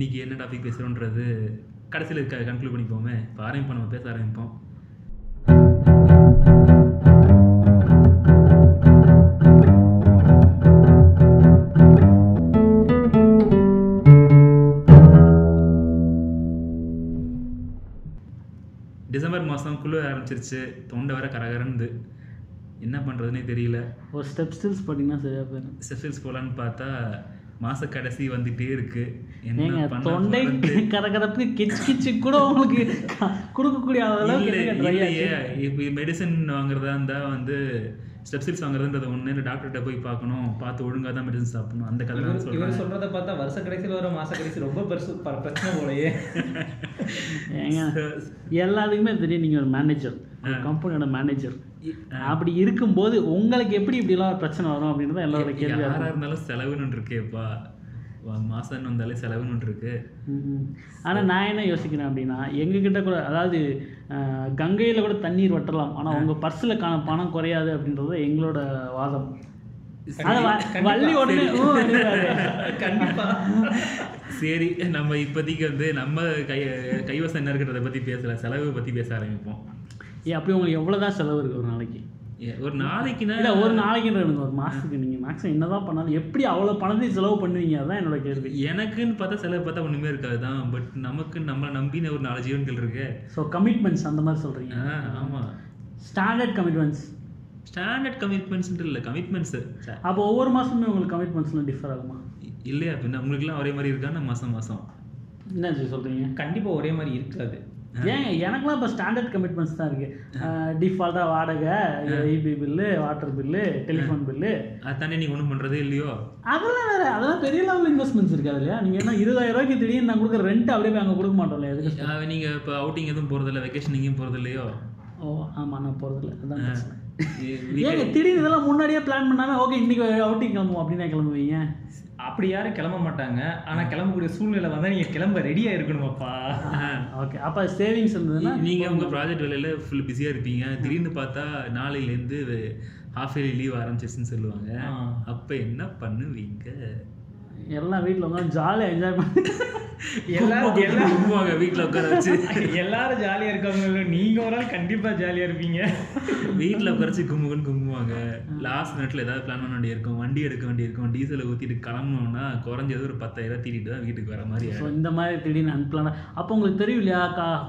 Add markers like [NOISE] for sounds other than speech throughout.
இன்னைக்கு என்ன டாபிக் பேசுகிறோன்றது கடைசியில் க கன்க்ளூட் பண்ணிப்போமே. இப்போ ஆரம்பிப்போம் நம்ம பேச ஆரம்பிப்போம். டிசம்பர் மாதம் குளிர் ஆரம்பிச்சிருச்சு. தொண்டை வர கரகரந்து. என்ன பண்ணுறதுனே தெரியல. ஒரு ஸ்டெப் ஸ்டில்ஸ் பார்த்தீங்கன்னா சரியாக போயிடும். செஃபில்ஸ் போகலான்னு பார்த்தா மாத கடைசி வந்துட்டே இருக்கு. என்ன தொண்டை? கரகரப்பு கிச் கிச்சு கூட உங்களுக்கு கொடுக்கக்கூடிய அளவுக்கு மெடிசன் வாங்குறதா இருந்தா வந்து ஸ்டெப்சில்ஸ் வாங்குறதுன்றது ஒன்று டாக்டர்கிட்ட போய் பார்க்கணும் பார்த்து ஒழுங்காக தான் மெடிசன் சாப்பிடணும். அந்த கதை தான் சொல்கிறேன் சொல்றத பார்த்தா வருஷ கடைசியில் வர மாச கடைசி ரொம்ப பெருசு பிரச்சனை போலயே. [LAUGHS] ஏங்க எல்லாத்துக்குமே தெரியும் நீங்கள் ஒரு மேனேஜர் கம்பெனியோட மேனேஜர் அப்படி இருக்கும்போது உங்களுக்கு எப்படி இப்படிலாம் பிரச்சனை வரும் அப்படின்றத எல்லாரோட கேள்வி யாரா இருந்தாலும் செலவுன்னு ஒன்று இருக்கேப்பா மாசம்னு வந்தாலே செலவுன்னு ஒன்று இருக்கு. ஆனால் நான் என்ன யோசிக்கிறேன் அப்படின்னா எங்ககிட்ட கூட அதாவது கங்கையில் கூட தண்ணீர் வட்டலாம் ஆனால் உங்கள் பர்ஸில் காண பணம் குறையாது அப்படின்றது எங்களோட வாதம். வள்ளி உடனே. கண்டிப்பா. சரி நம்ம இப்போதைக்கு வந்து நம்ம கை கைவசம் என்ன இருக்கிறத பற்றி பேசல செலவு பற்றி பேச ஆரம்பிப்போம். ஏ அப்படி உங்களுக்கு எவ்வளோ தான் செலவு இருக்குது ஒரு நாளைக்கு? ஏ, ஒரு நாளைக்குன்னா இல்லை ஒரு நாளைக்குன்ற எனக்கு ஒரு மாதத்துக்கு நீங்கள் மேக்ஸிமம் என்னதான் பண்ணாலும் எப்படி அவ்வளோ பணத்தையும் செலவு பண்ணுவீங்க? அதான் என்னோட கேள்வி. எனக்குன்னு பார்த்தா செலவு பார்த்தா ஒன்றுமே இருக்காது தான் பட் நமக்கு நம்மளை நம்பின ஒரு நாலு ஜீவன்கள் இருக்கு. ஸோ கமிட்மெண்ட்ஸ் அந்த மாதிரி சொல்கிறீங்க ஆ ஆமாம் ஸ்டாண்டர்ட் கமிட்மெண்ட்ஸ் ஸ்டாண்டர்ட் கமிட்மெண்ட்ஸ்ன்ட்டு இல்லை கமிட்மெண்ட்ஸு அப்போ ஒவ்வொரு மாதமுமே உங்களுக்கு கமிட்மெண்ட்ஸ்லாம் டிஃபர் ஆகுமா? இல்லையா பின்ன உங்களுக்குலாம் ஒரே மாதிரி இருக்கான்னு மாதம் மாதம் என்ன சொல்கிறீங்க கண்டிப்பா ஒரே மாதிரி இருக்காது. ஏங்க எனக்குலாம் இப்போ ஸ்டாண்டர்ட் கமிட்மெண்ட்ஸ் தான் இருக்குது டிஃபால்ட்டாக வாடகை EB bill water bill telephone bill அதானே நீ ஒன்றும் பண்ணுறதே இல்லையோ? அதெல்லாம் வேறு அதெல்லாம் பெரிய லெவல் இன்வெஸ்ட்மெண்ட்ஸ் இருக்காது இல்லையா? நீங்கள் என்ன இருபதாயிரம் ரூபாய்க்கு திடீர்னு நான் கொடுக்குற ரெண்ட் அப்படியே அங்கே கொடுக்க மாட்டோம் இல்லையா எதுக்கு நீங்கள் இப்போ அவுட்டிங் எதுவும் போகிறதில்ல வெக்கேஷன் எங்கேயும் போகிறது இல்லையோ ஓ ஆமாம் நான் போகிறதில்ல அதான் ஏங்க திடீர்னு இதெல்லாம் முன்னாடியே பிளான் பண்ணாம ஓகே இன்னைக்கு அவுட்டிங் கிளம்புவோம் அப்படின்னு கிளம்புவீங்க? அப்படி யாரும் கிளம்ப மாட்டாங்க. ஆனா கிளம்பக்கூடிய சூழ்நிலை வந்தா நீங்க கிளம்ப ரெடியா இருக்கணுமாப்பா. ஓகே அப்போ சேவிங்ஸ் இருந்ததுன்னா? நீங்கள் உங்கள் ப்ராஜெக்ட் வேலையில் ஃபுல் பிஸியாக இருப்பீங்க. திடீர்னு பார்த்தா நாளையிலேருந்து ஹாஃப் இயர்லி லீவ் ஆரம்பிச்சிருச்சுன்னு சொல்லுவாங்க. அப்போ என்ன பண்ணுவீங்க? எல்லாம் வீட்டில் உட்காந்து ஜாலியாக என்ஜாய் பண்ணி. எல்லாரும் கும்புவாங்க வீட்டில் உட்கார வச்சு எல்லாரும் ஜாலியா இருக்காங்க. நீங்க ஒரு ஆள் கண்டிப்பா ஜாலியா இருப்பீங்க. வீட்டில் உட்காரச்சு கும்புக்குன்னு கும்புவாங்க லாஸ்ட் நேரத்தில் ஏதாவது பிளான் பண்ண வேண்டிய இருக்கும் வண்டி எடுக்க வேண்டிய இருக்கும் டீசலை ஊற்றிட்டு கிளம்பணும்னா குறைஞ்சது ஒரு பத்தாயிரம் தீட்டிட்டு தான் வீட்டுக்கு வர மாதிரி ஸோ இந்த மாதிரி திடீர்னு அன்பிளான அப்போ உங்களுக்கு தெரியும் இல்லையா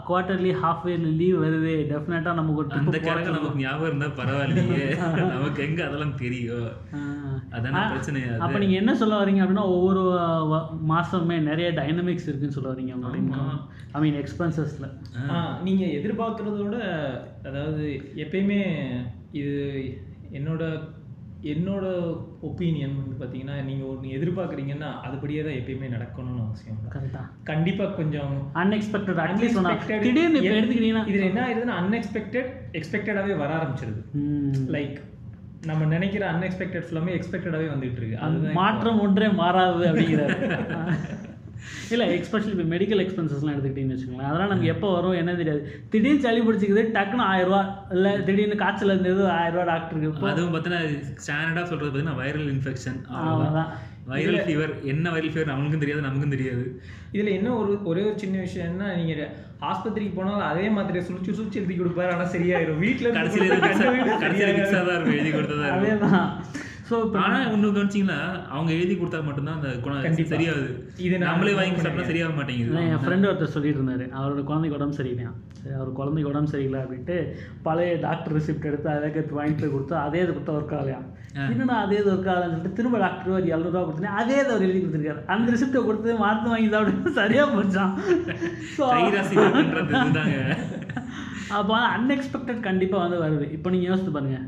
குவார்ட்டர்லி ஹாஃப் இயர்லி லீவ் வருது. டெஃபினட்டாக நமக்கு ஒரு அந்த கணக்கு நமக்கு ஞாபகம் இருந்தால் பரவாயில்லையே. [LAUGHS] நமக்கு எங்கே அதெல்லாம் தெரியும்? அதான பிரச்சனை. அப்போ நீங்கள் என்ன சொல்ல வரீங்க அப்படின்னா ஒவ்வொரு மாசமுமே நிறைய டைனமிக்ஸ் இருக்குன்னு சொல்ல வரீங்க உங்களோட ஐ மீன் எக்ஸ்பென்சஸில் நீங்க எதிர்பார்க்கறதோட அதாவது எப்பயுமே இது என்னோட என்னோட ஒப்பீனியன் வந்து பார்த்தீங்கன்னா நீங்கள் ஒன்று எதிர்பார்க்குறீங்கன்னா அதுபடியே தான் எப்பயுமே நடக்கணும்னு அவசியம் இல்லை. கரெக்டாக கண்டிப்பாக கொஞ்சம் அன்எக்ஸ்பெக்டட் அட்லீஸ்ட் திடீர்னு எடுத்துக்கிட்டீங்கன்னா இதில் என்ன ஆயிடுதுன்னா அன்எக்ஸ்பெக்டட் எக்ஸ்பெக்டடாகவே வர ஆரம்பிச்சிருது. லைக் நம்ம நினைக்கிற அன்எக்ஸ்பெக்டட் ஃபுல்லாமே எக்ஸ்பெக்டடாகவே வந்துட்டு இருக்கு. அதுதான் மாற்றம் ஒன்றே மாறாது அப்படிங்கிறாரு. [LAUGHS] இல்லை எக்ஸ்பெஷலி இப்போ மெடிக்கல் எக்ஸ்பென்சஸ்லாம் எடுத்துக்கிட்டீங்கன்னு வச்சுக்கோங்களேன். அதெல்லாம் நமக்கு எப்போ வரும் என்ன தெரியாது. திடீர்னு சளி பிடிச்சிக்குது டக்குன்னு ஆயிரம் ரூபா இல்லை திடீர்னு காய்ச்சல் இருந்தது ஆயிரம் ரூபா டாக்டருக்கு அதுவும் பார்த்தீங்கன்னா ஸ்டாண்டர்டாக சொல்கிறது பார்த்தீங்கன்னா வைரல் இன்ஃபெக்ஷன் அவ்வளோதான் வைரல் ஃபீவர் என்ன வைரல் ஃபீவர் அவனுக்கும் தெரியாது நமக்கும் தெரியாது. இதில் என்ன ஒரு ஒரே ஒரு சின்ன விஷயம்னா நீங்கள் ஆஸ்பத்திரிக்கு போனாலும் அதே மாதிரி சுழிச்சு சுழிச்சு எழுதி கொடுப்பாரு ஆனால் சரியாயிரும். வீட்டில் கடைசியில் தான் இருக்கும் எழுதி கொடுத்ததா அதே தான் ஸோ இப்போ ஆனா இன்னும் கவனிச்சிங்கன்னா அவங்க எழுதி கொடுத்தா மட்டும்தான் அந்த குணம் கண்டிப்பா. சரியாகுது இது நம்மளே வாங்கி சாப்பிட்டா சரியாக மாட்டேங்குது என் ஃப்ரெண்டு ஒருத்தர் சொல்லிட்டு இருந்தாரு அவரோட குழந்தைக்கு உடம்பு சரியில்லையா சரி அவர் குழந்தைக்கு உடம்பு சரியில்லை அப்படின்ட்டு பழைய டாக்டர் ரிசிப்ட் எடுத்து அதை எடுத்து வாங்கிட்டு போய் கொடுத்து அதே இது கொடுத்தா ஒர்க் ஆகலையா என்னடா அதே இது ஒர்க் ஆகலன்னு சொல்லிட்டு திரும்ப டாக்டர் ஒரு எழுநூறுவா கொடுத்தேன் அதே இது அவர் எழுதி கொடுத்துருக்காரு. அந்த ரிசிப்டை கொடுத்து மருந்து வாங்கி சாப்பிட்டு சரியா போச்சான் [LAUGHS] ஸோ அப்போ அன்எக்ஸ்பெக்டட் கண்டிப்பாக வந்து வருது. இப்போ நீங்கள் யோசித்து பாருங்க.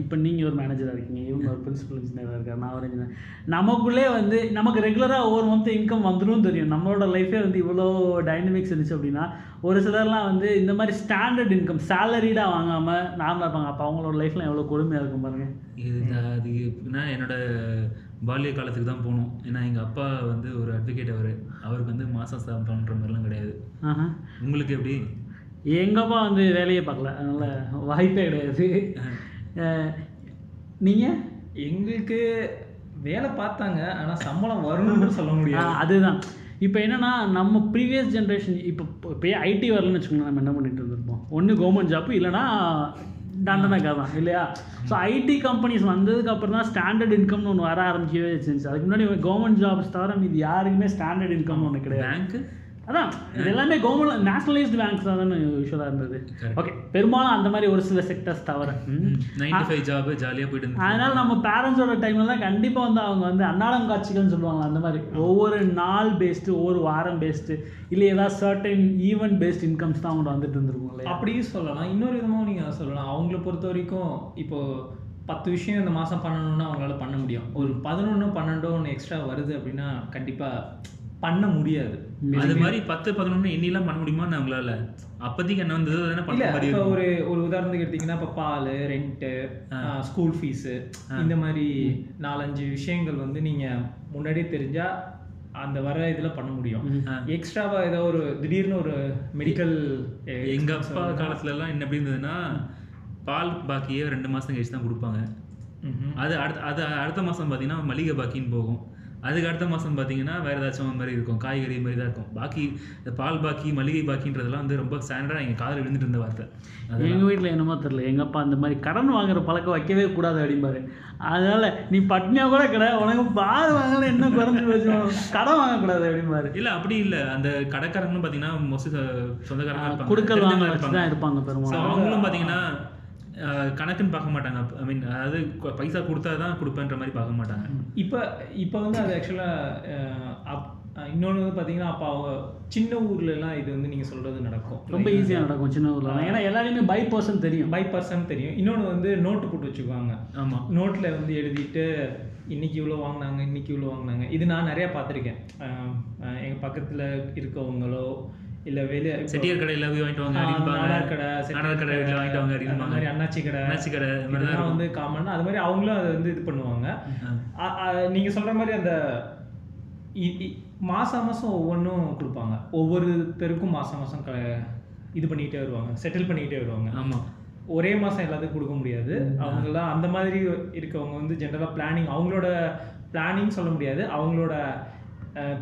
இப்போ நீங்கள் ஒரு மேனேஜராக இருக்கீங்க இவங்க ஒரு பிரின்சிபல் இன்ஜினியராக இருக்கார் நான் ஒரு இன்ஜினியர் நமக்குள்ளே வந்து நமக்கு ரெகுலராக ஒவ்வொரு மந்த் இன்கம் வந்துடும் தெரியும். நம்மளோட லைஃபே வந்து இவ்வளோ டைனமிக்ஸ் இருந்துச்சு அப்படின்னா ஒரு சிலர்லாம் வந்து இந்த மாதிரி ஸ்டாண்டர்ட் இன்கம் சேலரிடாக வாங்காமல் நார்மலாக இருப்பாங்க. அப்போ அவங்களோட லைஃப்லாம் எவ்வளோ கொடுமையாக இருக்கும் பாருங்க. இது அது எப்படின்னா என்னோட பால்ய காலத்துக்கு தான் போகணும் ஏன்னா எங்கள் அப்பா வந்து ஒரு அட்வொகேட் அவர். அவருக்கு வந்து மாதம் சம்பளம்ன்ற மாதிரிலாம் கிடையாது. உங்களுக்கு எப்படி? எங்கள் அப்பா வந்து வேலையே பார்க்கல. அதனால் வாய்ப்பே கிடையாது. நீங்கள் எங்களுக்கு வேலை பார்த்தாங்க. ஆனால் சம்பளம் வரணும்னு சொல்ல முடியாது. அதுதான். இப்போ என்னன்னா நம்ம ப்ரீவியஸ் ஜென்ரேஷன் இப்போ இப்போ ஐடி வரலன்னு வச்சுக்கோங்க நம்ம என்ன பண்ணிட்டு இருந்திருப்போம்? ஒன்று கவர்மெண்ட் ஜாப் இல்லைன்னா தண்டனைக்காக தான் இல்லையா? ஸோ ஐடி கம்பெனிஸ் வந்ததுக்கு அப்புறம் தான் ஸ்டாண்டர்ட் இன்கம்னு ஒன்று வர ஆரம்பிக்கவே செஞ்சு அதுக்கு முன்னாடி கவர்மெண்ட் ஜாப்ஸ் தவிர மீது யாருக்குமே ஸ்டாண்டர்ட் இன்கம்னு ஒன்று கிடையாது. பேங்க்கு அதான் இது எல்லாமே கவர்மெண்ட் நேஷனலைஸ்டு பேங்க்ஸ் தான் யூஸ்வலாக இருந்தது. ஓகே பெரும்பாலும் அந்த மாதிரி ஒரு சில செக்டர்ஸ் தவிர. ம். நைன் டு ஃபைவ் ஜாப் ஜாலியாக போயிட்டு. அதனால நம்ம பேரண்ட்ஸோட டைம்ல தான் கண்டிப்பாக வந்து அவங்க வந்து அன்னாடம் காட்சிகள்னு சொல்லுவாங்க அந்த மாதிரி. ஒவ்வொரு நாள் பேஸ்டு ஒவ்வொரு வாரம் பேஸ்டு இல்லை ஏதாவது சர்டன் ஈவெண்ட் பேஸ்ட் இன்கம்ஸ் தான் அவங்க வந்துட்டு இருந்திருக்கும் இல்லையா? அப்படியும் சொல்லலாம். இன்னொரு விதமாகவும் நீங்கள் சொல்லலாம். அவங்கள பொறுத்த வரைக்கும் இப்போ பத்து விஷயம் இந்த மாதம் பண்ணணும்னா அவங்களால பண்ண முடியும். ஒரு பதினொன்று பன்னெண்டோ ஒன்று எக்ஸ்ட்ரா வருது அப்படின்னா கண்டிப்பாக பண்ண முடியாது. அது மாதிரி பத்து பதினொன்று எண்ணிலாம் பண்ண முடியுமா நம்மளால அப்போதைக்கு என்ன வந்தது இல்ல பண்ண மாதிரி இப்போ ஒரு ஒரு உதாரணத்துக்கு எடுத்தீங்கன்னா இப்போ பால் ரெண்ட்டு ஸ்கூல் ஃபீஸு இந்த மாதிரி நாலஞ்சு விஷயங்கள் வந்து நீங்க முன்னாடியே தெரிஞ்சா அந்த வர இதுல பண்ண முடியும். ஆ. எக்ஸ்ட்ராவா ஏதோ ஒரு திடீர்னு ஒரு மெடிக்கல் எங்க அப்பா காலத்துல எல்லாம் என்ன எப்படி இருந்ததுன்னா பால் பாக்கியே ரெண்டு மாசம் கழிச்சு தான் கொடுப்பாங்க. அது அடுத்த அது அடுத்த மாசம் பார்த்தீங்கன்னா மளிகை பாக்கின்னு போகும். அதுக்கு அடுத்த மாதம் பார்த்தீங்கன்னா வேறு ஏதாச்சும் மாதிரி இருக்கும் காய்கறி மாதிரி தான் இருக்கும். பாக்கி இந்த பால் பாக்கி மளிகை பாக்கின்றதெல்லாம் வந்து ரொம்ப ஸ்டாண்டர்டாக எங்கள் காதில் விழுந்துட்டு இருந்த வார்த்தை. எங்கள் வீட்டில் என்னமோ தெரில எங்கள் அப்பா அந்த மாதிரி கடன் வாங்குற பழக்கம் வைக்கவே கூடாது அப்படிம்பாரு. அதனால நீ பட்னியா கூட கிடையாது உனக்கு பால் வாங்கல என்ன குறைஞ்சி போச்சு? கடன் வாங்கக்கூடாது அப்படிம்பாரு. இல்லை அப்படி இல்லை. அந்த கடைக்காரங்களும் பார்த்தீங்கன்னா மோஸ்ட்லி சொந்தக்காரங்க குடுக்கல் வாங்க வச்சு தான் இருப்பாங்க பெரும்பாலும். அவங்களும் பார்த்தீங்கன்னா கணக்குன்னு பார்க்க மாட்டாங்க. ஐ மீன் அதாவது பைசா கொடுத்தா தான் கொடுப்பேன்ற மாதிரி பார்க்க மாட்டாங்க. இப்போ இப்போ வந்து அது ஆக்சுவலாக இன்னொன்று வந்து பார்த்தீங்கன்னா அப்போ அவங்க சின்ன ஊர்ல எல்லாம் இது வந்து நீங்கள் சொல்றது நடக்கும். ரொம்ப ஈஸியாக நடக்கும் சின்ன ஊரில் ஏன்னா எல்லாரையுமே பை பர்சன் தெரியும். பை பர்சன் தெரியும். இன்னொன்று வந்து நோட்டு போட்டு வச்சுக்குவாங்க. ஆமாம் நோட்டில் வந்து எழுதிட்டு இன்னைக்கு இவ்வளோ வாங்கினாங்க இன்னைக்கு இவ்வளோ வாங்கினாங்க. இது நான் நிறையா பார்த்துருக்கேன். எங்கள் பக்கத்தில் இருக்கவங்களோ இல்லை வெளியே செட்டியார் கடையில் போய் வாங்கிட்டு வாங்க நாடார் கடை நாடார் கடை வீட்டில் வாங்கிட்டு வாங்க அந்த மாதிரி அண்ணாச்சி கடை. அண்ணாச்சி கடை இந்த மாதிரி இதெல்லாம். வந்து காமன் அது மாதிரி அவங்களும் அதை வந்து இது பண்ணுவாங்க. நீங்க சொல்ற மாதிரி அந்த மாசம் மாசம் ஒவ்வொன்றும் கொடுப்பாங்க. ஒவ்வொருத்தருக்கும் மாசம் மாசம் க இது பண்ணிக்கிட்டே வருவாங்க. செட்டில் பண்ணிக்கிட்டே வருவாங்க. ஆமாம் ஒரே மாசம் எல்லாத்துக்கும் கொடுக்க முடியாது. அவங்கெல்லாம் அந்த மாதிரி இருக்கவங்க வந்து ஜென்ரலாக பிளானிங் அவங்களோட பிளானிங் சொல்ல முடியாது. அவங்களோட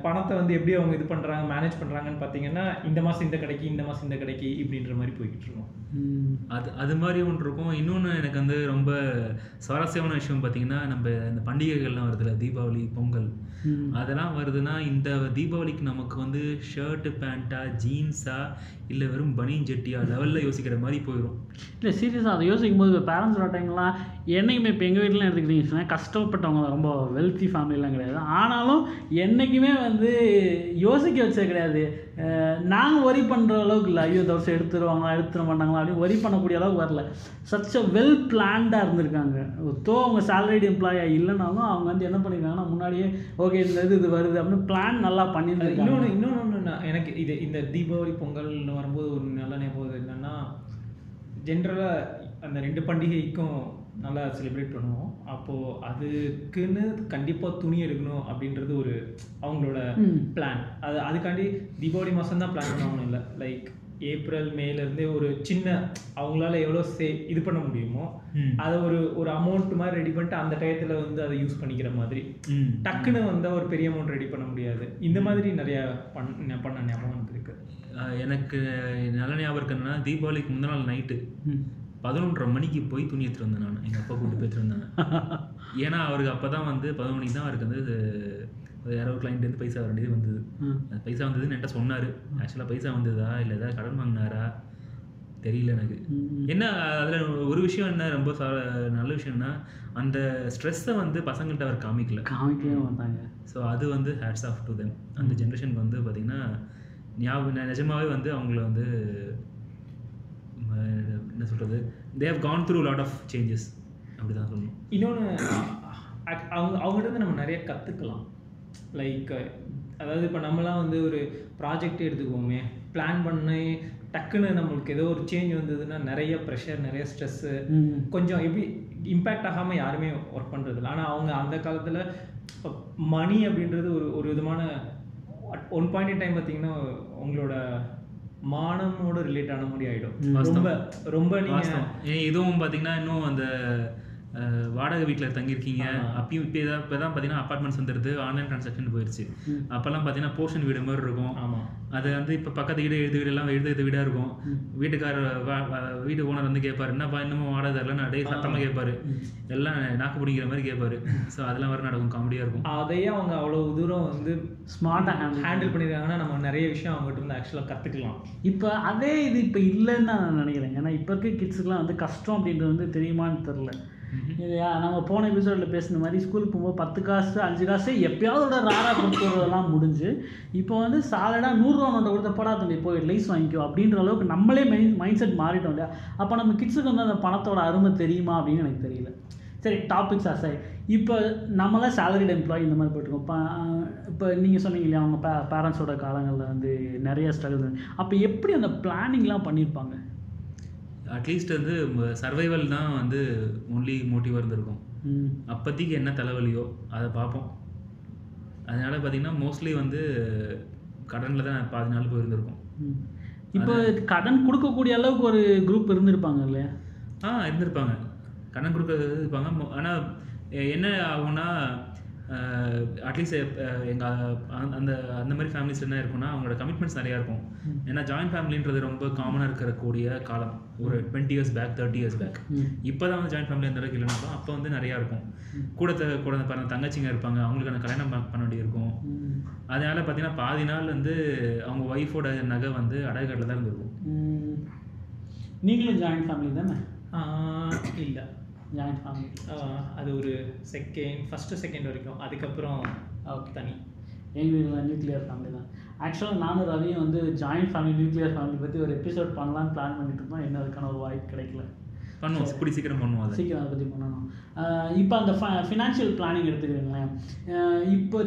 பணத்தை வந்து எப்படி அவங்க இது பண்றாங்க மேனேஜ் பண்றாங்கன்னு பார்த்தீங்கன்னா இந்த மாசம் இந்த கடைக்கு இந்த மாசம் இந்த கடைக்கு இப்படின்ற மாதிரி போய்கிட்டு இருக்கோம் ம். அது அது மாதிரி ஒன்று இருக்கும் இன்னொன்று எனக்கு வந்து ரொம்ப சுவாரஸ்யமான விஷயம் பார்த்தீங்கன்னா நம்ம இந்த பண்டிகைகள்லாம் வருதுல்ல தீபாவளி பொங்கல். அதெல்லாம் வருதுன்னா இந்த தீபாவளிக்கு நமக்கு வந்து ஷர்ட்டு பேண்ட்டா ஜீன்ஸா இல்லை வெறும் பனியன் ஜெட்டியா லெவலில் யோசிக்கிற மாதிரி போயிடும் இல்லை சீரியஸாக அதை யோசிக்கும் போது பேரண்ட்ஸோட டைம்லாம் என்னைக்குமே இப்போ எங்கள் வீட்டிலாம் எடுத்துக்கிட்டீங்கன்னா கஷ்டப்பட்டவங்க ரொம்ப வெல்த்தி ஃபேமிலிலாம் கிடையாது. ஆனாலும் என்றைக்குமே வந்து யோசிக்க வச்சது கிடையாது. நாங்கள் ஒரி பண்ணுற அளவுக்கு இல்லை. ஐயோ தோசை எடுத்துருவாங்களா எடுத்துட மாட்டாங்களா அப்படின்னு ஒரி பண்ணக்கூடிய அளவுக்கு வரல. சச் அ வெல் பிளான்டாக இருந்திருக்காங்க. தோ அவங்க சேலரிடு எம்ப்ளாயாக இல்லைனாலும் அவங்க வந்து என்ன பண்ணியிருக்காங்கன்னா முன்னாடியே ஓகே இந்த இது இது வருது அப்படின்னு பிளான் நல்லா பண்ணியிருந்தாங்க இன்னொன்று இன்னொன்று எனக்கு இது இந்த தீபாவளி பொங்கல்னு வரும்போது ஒரு நல்ல ஞாபகம் என்னென்னா ஜென்ரலாக அந்த ரெண்டு பண்டிகைக்கும் நல்லா செலிப்ரேட் பண்ணுவோம். அப்போது அதுக்குன்னு கண்டிப்பாக துணி எடுக்கணும் அப்படின்றது ஒரு அவங்களோட. பிளான் அது அதுக்காண்டி தீபாவளி மாதம் தான் பிளான் பண்ணுவாங்கன்னு இல்லை. லைக் ஏப்ரல் மேலேருந்தே ஒரு சின்ன அவங்களால எவ்வளோ சே இது பண்ண முடியுமோ. அதை ஒரு ஒரு அமௌண்ட் மாதிரி ரெடி பண்ணிட்டு அந்த டயத்தில் வந்து அதை யூஸ் பண்ணிக்கிற மாதிரி. டக்குன்னு வந்து ஒரு பெரிய அமௌண்ட் ரெடி பண்ண முடியாது. இந்த மாதிரி நிறைய பண்ண பண்ண ஞாபகம் எனக்கு இருக்கு. அஹ் எனக்கு நல்ல ஞாபகம் இருக்கு என்னன்னா தீபாவளிக்கு முந்தின நாள் நைட்டு. பதினொன்றரை மணிக்கு போய் துணி எடுத்துட்டு வந்தேன் நான். எங்கள் அப்பா கூப்பிட்டு போயிட்டு இருந்தாங்க [LAUGHS] ஏன்னா அவருக்கு அப்போ தான் வந்து பதினொரு மணிக்கு தான் அவருக்கு வந்து யாரோ கிளைண்ட்லேருந்து பைசா வர வேண்டியது வந்தது. அது பைசா வந்ததுன்னு என்கிட்ட சொன்னார். ஆக்சுவலாக பைசா வந்ததா? இல்லை ஏதாவது கடன் வாங்கினாரா? தெரியல எனக்கு. என்ன அதில் ஒரு விஷயம் என்ன ரொம்ப நல்ல விஷயம்னா அந்த ஸ்ட்ரெஸ்ஸை வந்து பசங்கள்கிட்ட அவர் காமிக்கல. காமிக்கவே மாட்டாங்க. ஸோ அது வந்து ஹேட்ஸ் ஆஃப் டு தெம் அந்த ஜென்ரேஷனுக்கு வந்து பார்த்திங்கன்னா ஞாபகம் நிஜமாவே வந்து அவங்கள வந்து என்ன சொல்கிறது they have gone through lot of changes அப்படி தான் சொல்லணும். இன்னொன்று அவங்க அவங்ககிட்ட இருந்து நம்ம நிறைய கற்றுக்கலாம் லைக் அதாவது இப்போ நம்மலாம் வந்து ஒரு ப்ராஜெக்ட் எடுத்துக்குவோமே பிளான் பண்ணி டக்குன்னு நம்மளுக்கு ஏதோ ஒரு சேஞ்ச் வந்ததுன்னா நிறைய ப்ரெஷர் நிறைய ஸ்ட்ரெஸ்ஸு. கொஞ்சம் எப்படி இம்பேக்ட் ஆகாமல் யாருமே ஒர்க் பண்ணுறதில்ல ஆனால் அவங்க அந்த காலத்தில் இப்போ மணி அப்படின்றது ஒரு ஒரு விதமான ஒன் பாயிண்ட் டைம் பார்த்தீங்கன்னா உங்களோட மானமோட ரிலேட் ஆன மாதிரி வாஸ்தவம். ரொம்ப ரொம்ப ஏ- இதுவும் பார்த்தீங்கன்னா இன்னும் அந்த வாடகை வீட்டில் தங்கியிருக்கீங்க. அப்பயும் இப்போ தான் இப்போ தான் பார்த்தீங்கன்னா அப்பார்ட்மெண்ட்ஸ் வந்துடுது ஆன்லைன் ட்ரான்சாக்ஷன் போயிடுச்சு அப்போல்லாம் பார்த்தீங்கன்னா போர்ஷன் வீடு மாதிரி இருக்கும். ஆமாம் அது வந்து இப்போ பக்கத்து வீடு எழுது வீடு எல்லாம் எழுது வீடாக இருக்கும். வீட்டுக்காரர் வா- வா- வீட்டு ஓனர் வந்து கேட்பாரு என்னப்பா இன்னமும் வாடகை தரல அப்படியே சத்தமாக கேட்பாரு எல்லாம் நாக்கு பிடிக்கிற மாதிரி கேட்பாரு ஸோ அதெல்லாம் வர நடக்கும். காமெடியாக இருக்கும். அதையே அவங்க அவ்வளோ தூரம் வந்து ஸ்மார்ட்டாக ஹேண்டில் பண்ணிருக்காங்கன்னா நம்ம நிறைய விஷயம் அவங்ககிட்ட இருந்து ஆக்சுவலாக கற்றுக்கலாம் இப்போ அதே இது இப்போ இல்லைன்னு நான் நினைக்கிறேன். ஏன்னா இப்போ இருக்க கிட்ஸுக்குலாம் வந்து கஷ்டம் அப்படின்றது வந்து தெரியுமான்னு தெரில இல்லையா? நம்ம போன எபிசோடில் பேசின மாதிரி ஸ்கூலுக்கு போகும்போது பத்து காசு அஞ்சு காசு எப்பயாவது ராரா கொடுத்துறதெல்லாம் முடிஞ்சு இப்போ வந்து சாலடாக நூறுரூவா நோட்டை கொடுத்த படா தம்பி போய் லைஸ் வாங்கிக்கோ அப்படின்ற அளவுக்கு நம்மளே மைண்ட் மைண்ட் செட் மாறிட்டோம் இல்லையா? அப்போ நம்ம கிட்ஸுக்கு வந்து அந்த பணத்தோட அருமை தெரியுமா அப்படின்னு எனக்கு தெரியல. சரி டாபிக்ஸ் அசை இப்போ நம்மளாம் சேலரிட் எம்ப்ளாயி இந்த மாதிரி போயிட்டுருக்கோம் இப்போ இப்போ நீங்கள் சொன்னீங்க இல்லையா அவங்க பே பேரண்ட்ஸோட காலங்களில் வந்து நிறைய ஸ்ட்ரகிள் அப்போ எப்படி அந்த பிளானிங்லாம் பண்ணியிருப்பாங்க அட்லீஸ்ட் வந்து சர்வைவல் தான் வந்து ஒன்லி மோட்டிவாக இருந்திருக்கும். அப்போதைக்கு என்ன தலைவலியோ அதை பார்ப்போம். அதனால பார்த்தீங்கன்னா மோஸ்ட்லி வந்து கடனில் தான் பாதி நாள் போயிருந்திருக்கும். இப்போ கடன் கொடுக்கக்கூடிய அளவுக்கு ஒரு குரூப் இருந்திருப்பாங்க இல்லையா? ஆ இருந்திருப்பாங்க. கடன் கொடுக்க இருப்பாங்க ஆனால் என்ன ஆகும்னா அட்லீஸ்ட் எங்கள் அந்த அந்த மாதிரி ஃபேமிலிஸ் என்ன இருக்கும்னா அவங்களோட கமிட்மெண்ட்ஸ் நிறையா இருக்கும். ஏன்னா ஜாயின்ட் ஃபேமிலின்றது ரொம்ப காமனாக இருக்கக்கூடிய காலம். ஒரு twenty years back thirty years back இப்போ தான் வந்து ஜாயின்ட் ஃபேமிலி அந்த அளவுக்கு இல்லைனா அப்போ வந்து நிறையா இருக்கும். கூட த- கூட பிறந்த தங்கச்சிங்க இருப்பாங்க அவங்களுக்கான கல்யாணம் பண்ண வேண்டியிருக்கும். அதனால பார்த்தீங்கன்னா பாதி நாள் வந்து அவங்க ஒய்ஃபோட நகை வந்து அடகுக்காட்டில் தான் இருந்திருக்கும். நீங்களும் ஜாயின்ட் ஃபேமிலி தானே? இல்லை. ஜாயின்ட் ஃபேமிலி அது ஒரு செகண்ட் ஃபஸ்ட்டு செகண்ட் வரைக்கும். அதுக்கப்புறம் ஓகே தனி. எங்கள் வீட்டில் நியூக்ளியர் ஃபேமிலி தான். ஆக்சுவலாக நானும் ரவியும் வந்து ஜாயின்ட் ஃபேமிலி நியூக்ளியர் ஃபேமிலி பற்றி ஒரு எபிசோட் பண்ணலான்னு பிளான் பண்ணிட்டு இருந்தோம். என்ன அதுக்கான ஒரு வாய்ப்பு கிடைக்கல. பண்ணுவோம். கூடி சீக்கிரம் பண்ணுவோம் சீக்கிரம் அதை பற்றி பண்ணணும். இப்போ அந்த ஃபினான்ஷியல் பிளானிங் எடுத்துக்கிறீங்களேன். இப்போ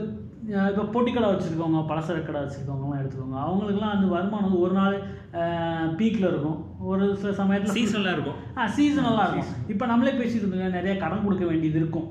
இப்போ பொட்டிக்கடை வச்சுருக்கவங்க பலசரக்கு கடை வச்சுருக்கவங்கலாம் எடுத்துக்கோங்க. அவங்களுக்குலாம் அந்த வருமானம் வந்து ஒரு நாள் பீக்கில் இருக்கும். ஒரு சில சமயத்தில் சீசனலாக இருக்கும். ஆ சீசனலாக இருக்கும். இப்போ நம்மளே பேசிட்டு இருந்தோங்க நிறைய கடன் கொடுக்க வேண்டியது இருக்கும்.